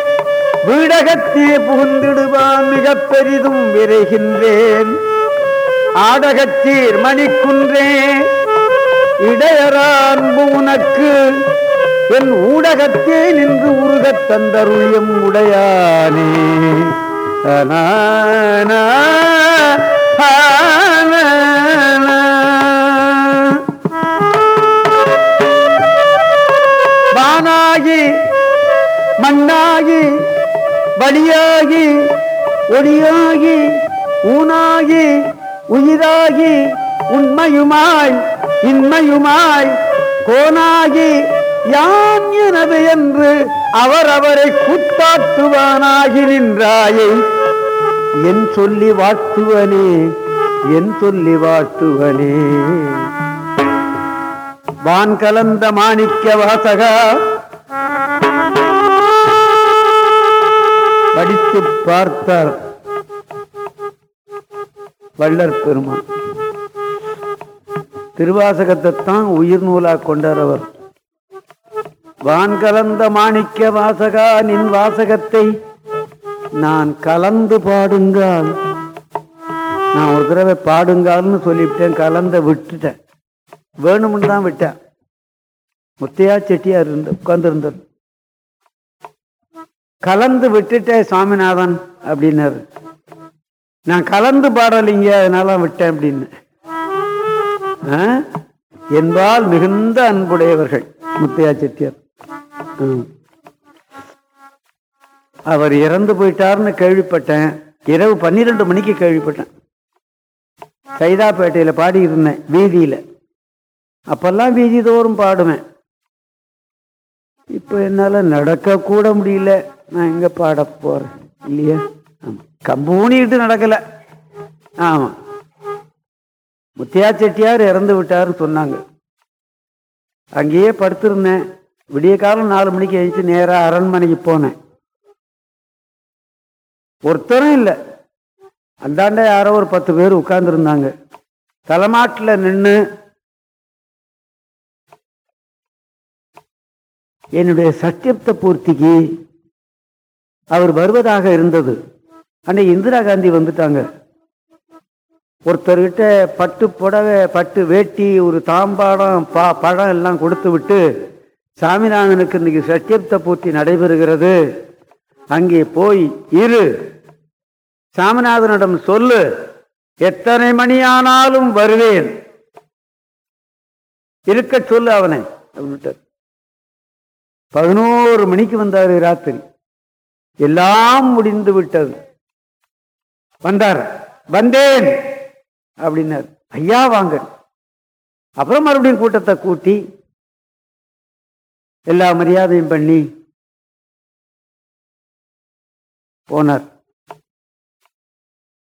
வீடகத்தே புகுந்திடுவான் மிக பெரிதும் விரைகின்றேன். ஆடகத்தீர் மணிக்குன்றே இடையரான்பு உனக்கு என் ஊடகத்தே நின்று உருகத் தந்தருளியம் உடையானே. ஆன ஆனானா. மண்ணாகி வழியாகி ஒளியாகி ஊனாகி உயிராகி உண்மையுமாய் இன்மையுமாய் கோனாகி யான் எனது என்று அவரவரை குத்தாட்டுவானாகி நின்றாயே என் சொல்லி வாழ்த்துவனே என் சொல்லி வாழ்த்துவனே வான் கலந்த மாணிக்க வாசகா படித்து பார்த்தார். வள்ளர் பெருமான். திருவாசகத்தை தான் உயிர் நூலா கொண்டார் அவர். வான் கலந்த மாணிக்க வாசகா நின் வாசகத்தை நான் கலந்து பாடுங்கால். நான் ஒரு தடவை பாடுங்கால்னு சொல்லிவிட்டேன் கலந்த விட்டுட்டேன். வேணும்னு தான் விட்டேன். முத்தையா செட்டியார் இருந்த உட்கார்ந்துருந்தார். கலந்து விட்டுட்டே சுவாமிநாதன் அப்படின்னாரு. நான் கலந்து பாடலைங்க அதனால விட்டேன் அப்படின்னு. ஆ? என்பால் மிகுந்த அன்புடையவர்கள் முத்தையா செட்டியார். ம். அவர் இறந்து போயிட்டார்னு கேள்விப்பட்டேன். இரவு பன்னிரெண்டு மணிக்கு கேள்விப்பட்டேன். சைதாப்பேட்டையில பாடி இருந்தேன் வீதியில. அப்பெல்லாம் வீதி தோறும் பாடுவேன். இப்போ என்னால நடக்க கூட முடியல. நான் எங்க பாட போறேன்? இல்லையா? ஆமா. கம்பூனிட்டு நடக்கல. ஆமா. முத்தியா செட்டியார் இறந்து விட்டாருன்னு சொன்னாங்க. அங்கேயே படுத்திருந்தேன். விடிய காலம் நாலு மணிக்கு எழுந்துச்சு நேராக அரண்மனைக்கு போனேன். ஒருத்தரும் இல்லை. அந்தாண்ட யாரோ ஒரு பத்து பேர் உட்கார்ந்துருந்தாங்க. தலைமாட்டில் நின்று என்னுடைய சத்தியப்த பூர்த்திக்கு அவர் வருவதாக இருந்தது. அன்னைக்கு இந்திரா காந்தி வந்துட்டாங்க. ஒருத்தர்கிட்ட பட்டு புடவை பட்டு வேட்டி ஒரு தாம்பாடம் பா பழம் எல்லாம் கொடுத்து விட்டு சாமிநாதனுக்கு இன்னைக்கு சத்தியப்த பூர்த்தி நடைபெறுகிறது. அங்கே போய் இரு. சாமிநாதனிடம் சொல்லு. எத்தனை மணியானாலும் வருவேன். இருக்க சொல்லு அவனை. அப்படின்ட்டார் பதினோரு மணிக்கு வந்தாரு ராத்திரி. எல்லாம் முடிந்து விட்டது. வந்தார். வந்தேன் அப்படின்னார். ஐயா வாங்க. அப்புறம் மறுபடியும் கூட்டத்தை கூட்டி எல்லா மரியாதையும் பண்ணி போனார்.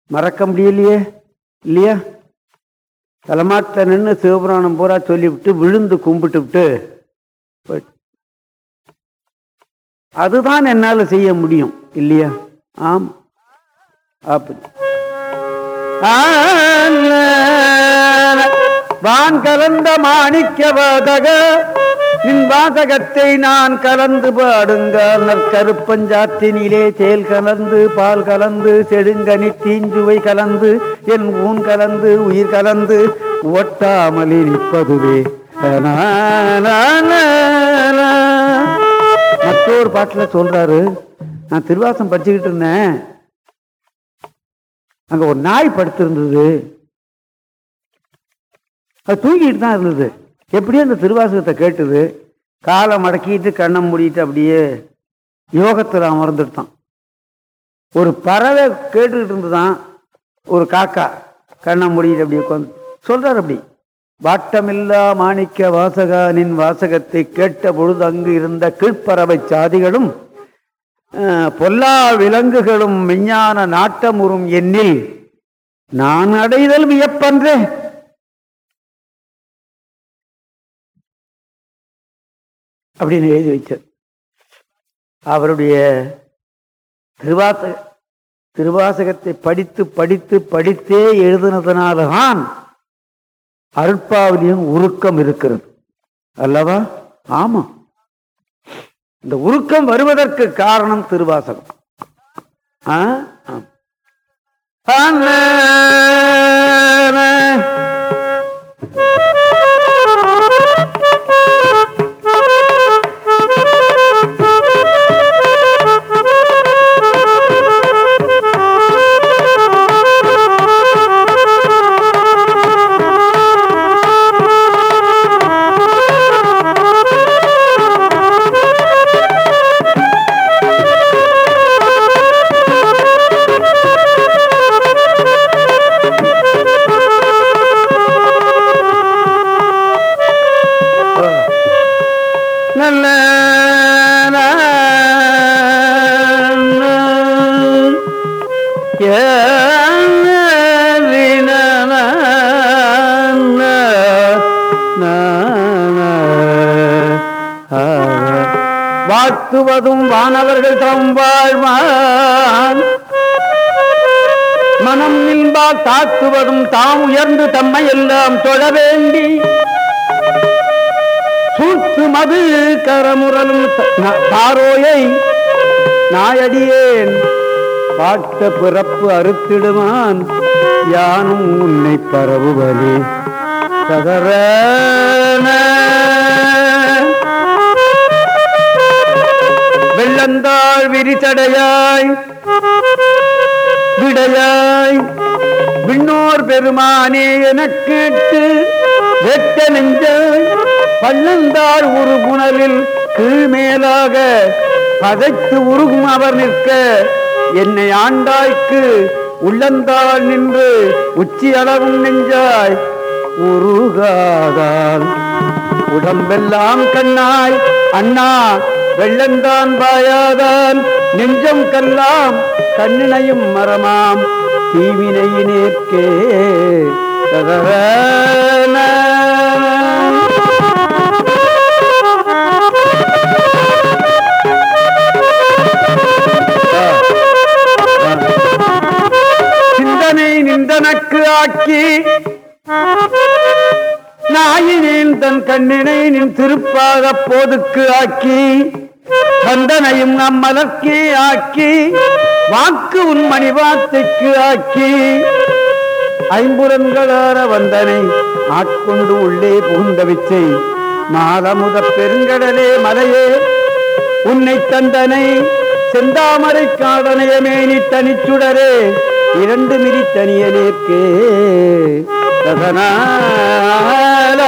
மறக்க முடியலையே? இல்லையா? தலைமாட்டில் நின்று சிவபுராணம் பூரா சொல்லிவிட்டு விழுந்து கும்பிட்டு விட்டு போயிட்டு அதுதான் என்னால செய்ய முடியும். இல்லையா? ஆம். அப்படி. வான் கலந்த மாணிக்க வாதக நின் வாசகத்தை நான் கலந்து பாடுங்கள். நற்கருப்பஞ்சாத்தினிலே தேல் கலந்து பால் கலந்து செடுங்கனி தீஞ்சுவை கலந்து என் ஊன் கலந்து உயிர் கலந்து ஒட்டாமலே நிற்பதுவே. மற்றொரு பாட்டில் சொல்றாரு. நான் திருவாசம் படிச்சுக்கிட்டு இருந்தேன். அங்க ஒரு நாய் படுத்திருந்தது அது தூங்கிட்டு தான் இருந்தது. எப்படியும் அந்த திருவாசகத்தை கேட்டுது. காலை மடக்கிட்டு கண்ணை மூடிட்டு அப்படியே யோகத்தில் அமர்ந்துட்டான். ஒரு பறவை கேட்டுக்கிட்டு இருந்துதான் ஒரு காக்கா கண்ணை மூடிட்டு அப்படியே உட்காந்து சொல்றாரு அப்படி. வாட்டமில்லா மாணிக்க வாசகானின் வாசகத்தை கேட்ட பொழுது அங்கு இருந்த கீழ்ப்பறவை சாதிகளும் பொல்லா விலங்குகளும் விஞ்ஞான நாட்டமுறும் எண்ணில் நான் அடைதல் வியப்பன்றே. அப்படின்னு எழுதி வச்சார் அவருடைய திருவாசக திருவாசகத்தை படித்து படித்து படித்தே எழுதினதுனாலதான் அருட்பாவிலையும் உருக்கம் இருக்கிறது. அல்லவா? ஆமா. இந்த உருக்கம் வருவதற்கு காரணம் திருவாசகம். ஆ? வானவர்கள் மனம் நின்பால் தாக்குவதும் தாம் உயர்ந்து தம்மை எல்லாம் தொழ வேண்டி. சூத்து மது கரமுரலும் தாரோயை நாயடியேன். பாட்ட பிறப்பு அறுத்திடுவான். யானும் உன்னை பரவுவனே சகரன இழந்தாள் விரிசடையாய் விடையாய். விண்ணோர் பெருமானே எனக் கேட்டு வெட்ட நெஞ்சாய் பள்ளந்தாள் ஒரு புனலில் கீழ்மேலாக பதைத்து உருகும் அவர் நிற்க என்னை ஆண்டாய்க்கு உள்ளந்தாள் நின்று உச்சி அளவும் நெஞ்சாய் உருகாதால் உடம்பெல்லாம் கண்ணாய் அண்ணா வெள்ளந்தான் பாயாதான் நெஞ்சம் கல்லாம் கண்ணினையும் மரமாம் தீவினையினேற்கே. சிந்தனை நிந்தனக்கு ஆக்கி நாயினேன் தன் கண்ணினை நின் திருப்பாக போதுக்கு ஆக்கி சந்தனையும் நம் மலர்க்கே ஆக்கி வாக்கு உன் மணி வார்த்தைக்கு ஆக்கி ஐம்புலன்களார வந்தனை ஆட்கொண்டு உள்ளே புகுந்த விச்சை மாலமுத பெருங்கடலே மலையே உன்னை தந்தனை செந்தாமரை காடனையமேனி தனிச்சுடரே இரண்டு மிரி தனிய நேர்க்கே. ததனால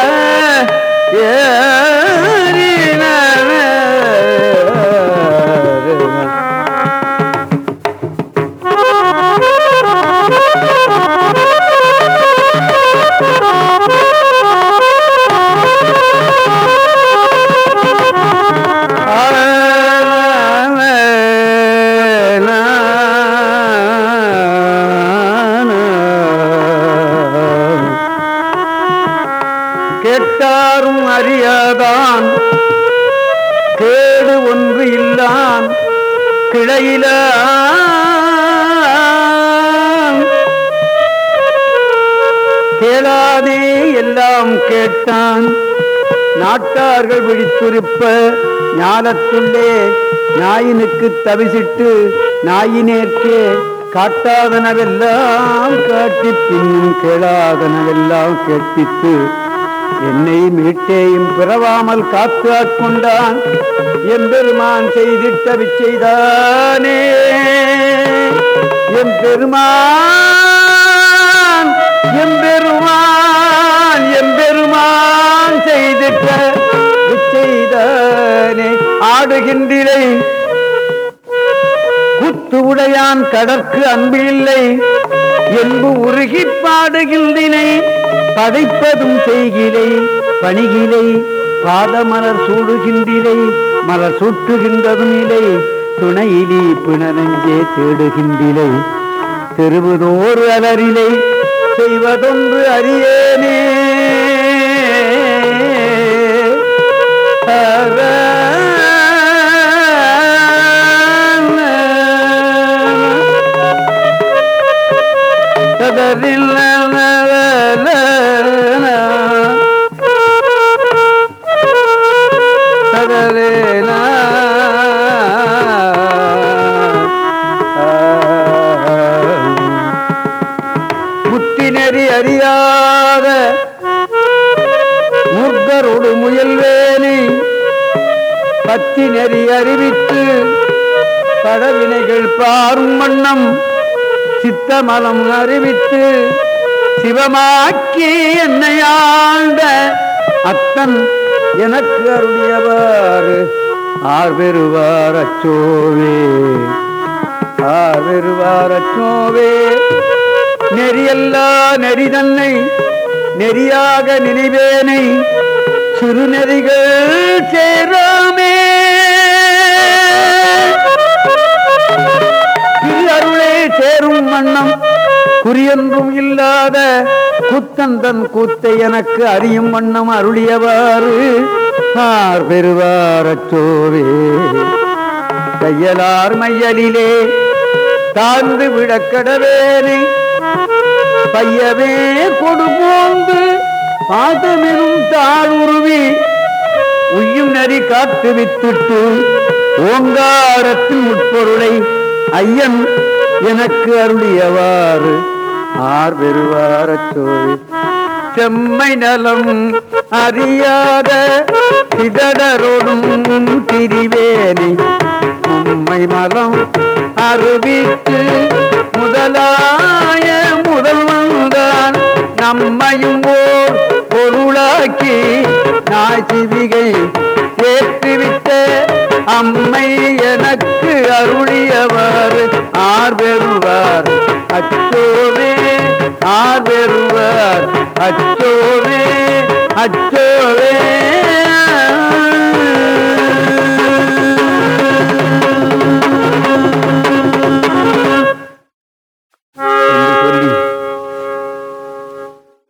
ஏ கிளையில கேளாதே எல்லாம் கேட்டான். நாட்டார்கள் விழித்துருப்ப ஞானத்துள்ளே நாயினுக்கு தவிசிட்டு நாயினேற்கே காட்டாதனவெல்லாம் காட்டி பின்னும் கேளாதனவெல்லாம் கேட்பித்து என்னை மீட்டேயும் பிறவாமல் காத்து ஆட்கொண்டான். எம்பெருமான் செய்திட்ட விச்செய்தானே. எம்பெருமான் எம்பெருமான் எம்பெருமான் செய்திட்ட விச்சைதானே ஆடுகின்றிலை குத்து உடையான் கடற்கு அன்பு இல்லை. என்பு உருகி பாடுகின்றினை பதைப்பதும் செய்கிலை பணிகிலை பாதமலர் சூடுகின்றிலை மலர் சுட்டுகின்றதும் இலை துணையிலே பிணனஞ்சே தேடுகின்றிலை தெருவுதோறு அலரிலை செய்வதொன்று அறியேனே. முத்தினறி அறியாத முர்கரோடு முயல்வேனை பத்தி நெறி அறிவித்து படவினைகள் பாரும் வண்ணம் சித்தமலம் அறிவித்து சிவமாக்கி என்னை ஆண்ட அத்தன் எனக்கு அருளியவாறு. ஆர் பெறுவார் அச்சோவே. ஆர் பெறுவார் அச்சோவே. நெறியல்லா நெறி தன்னை நெறியாக நினைவேனை சிறுநெறிகள் சேராமே. திரு அருளே சேரும் வண்ணம் குறியொன்றும் இல்லாத குத்தந்தன் கூத்தை எனக்கு அறியும் வண்ணம் அருளியவாறு ஆர் பெறுவார் கையலார் மையலிலே தாழ்ந்து விடக்கடவேனை பையவே கொடுபோந்து பாதமெனும் தாழுருவி உய்யும் நரி காத்து வித்துட்டு ஓங்காரத்தின் உட்பொருளை ஐயன் எனக்கு அருளியவாறு ஆர் பெறுவாரச்சோவி செம்மை நலம் அறியாத சிதடரோடும் திரிவேனி உம்மை மலம் அறிவித்து முதலாய முதல்வன்தான். நம்மையும் ஓர் பொருளாக்கி நாய் சிவிகை ஏற்றுவிட்ட அம்மை எனக்கு அருளியவர் ஆர் பெறுவார் அச்சோவே ஆர் பெறுவார் அச்சோவே அச்சோவே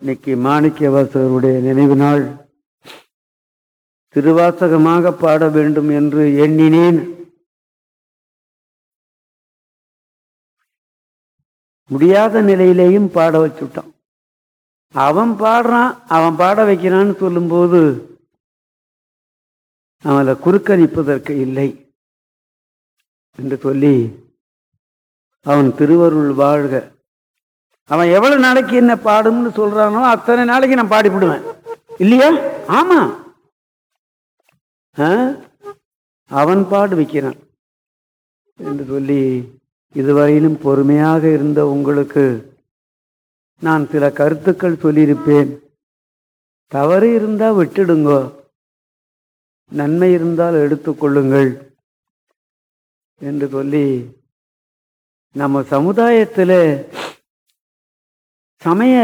இன்னைக்கு நினைவு நாள். திருவாசகமாக பாட வேண்டும் என்று எண்ணினேன். முடியாத நிலையிலேயும் பாட வச்சுட்டான். அவன் பாடுறான் அவன் பாட வைக்கிறான்னு சொல்லும்போது அவனை குறுக்கணிப்பதற்கு இல்லை என்று சொல்லி அவன் திருவருள் வாழ்க. அவன் எவ்வளவு நாளைக்கு என்ன பாடும்னு சொல்றானோ அத்தனை நாளைக்கு நான் பாடிவிடுவேன். இல்லையா? ஆமா. அவன் பாடு விற்கிறான் என்று சொல்லி இதுவரையிலும் பொறுமையாக இருந்த உங்களுக்கு நான் சில கருத்துக்கள் சொல்லியிருப்பேன். தவறு இருந்தால் விட்டுடுங்கோ. நன்மை இருந்தால் எடுத்துக்கொள்ளுங்கள் என்று சொல்லி நம்ம சமுதாயத்தில் சமய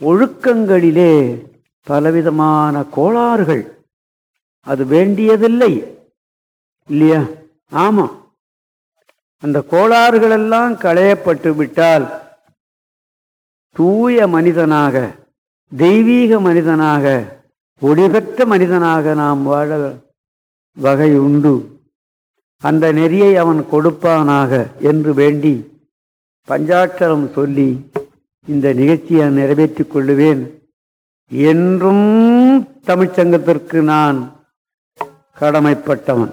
ஒழுக்கங்களிலே பலவிதமான கோளாறுகள் அது வேண்டியதில்லை. இல்லையா? ஆமாம் அந்த கோளாறுகளெல்லாம் களையப்பட்டு விட்டால் தூய மனிதனாக தெய்வீக மனிதனாக ஒளிபெற்ற மனிதனாக நாம் வாழ வகை உண்டு. அந்த நெறியை அவன் கொடுப்பானாக என்று வேண்டி பஞ்சாட்சரம் சொல்லி இந்த நிகழ்ச்சியை நிறைவேற்றிக் கொள்ளுவேன். என்றும் தமிழ்ச்சங்கத்திற்கு நான் கடமைப்பட்டவன்.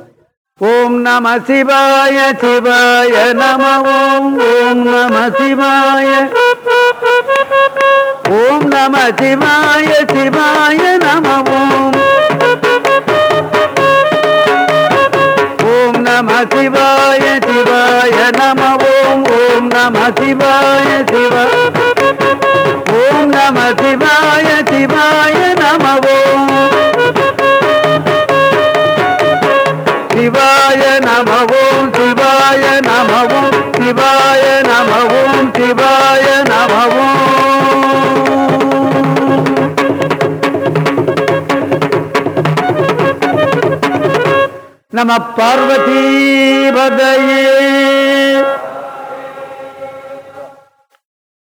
ஓம் நம சிவாய சிவாய நம ஓம் ஓம் நம சிவாய. ஓம் நம சிவாய சிவாய நம ஓம் ஓம் நம சிவாய சிவாய நம ஓம் ஓம் நம சிவாய சிவ ஓம் நம சிவாய சிவாய நம ஓம் நம பார்வதி பதையே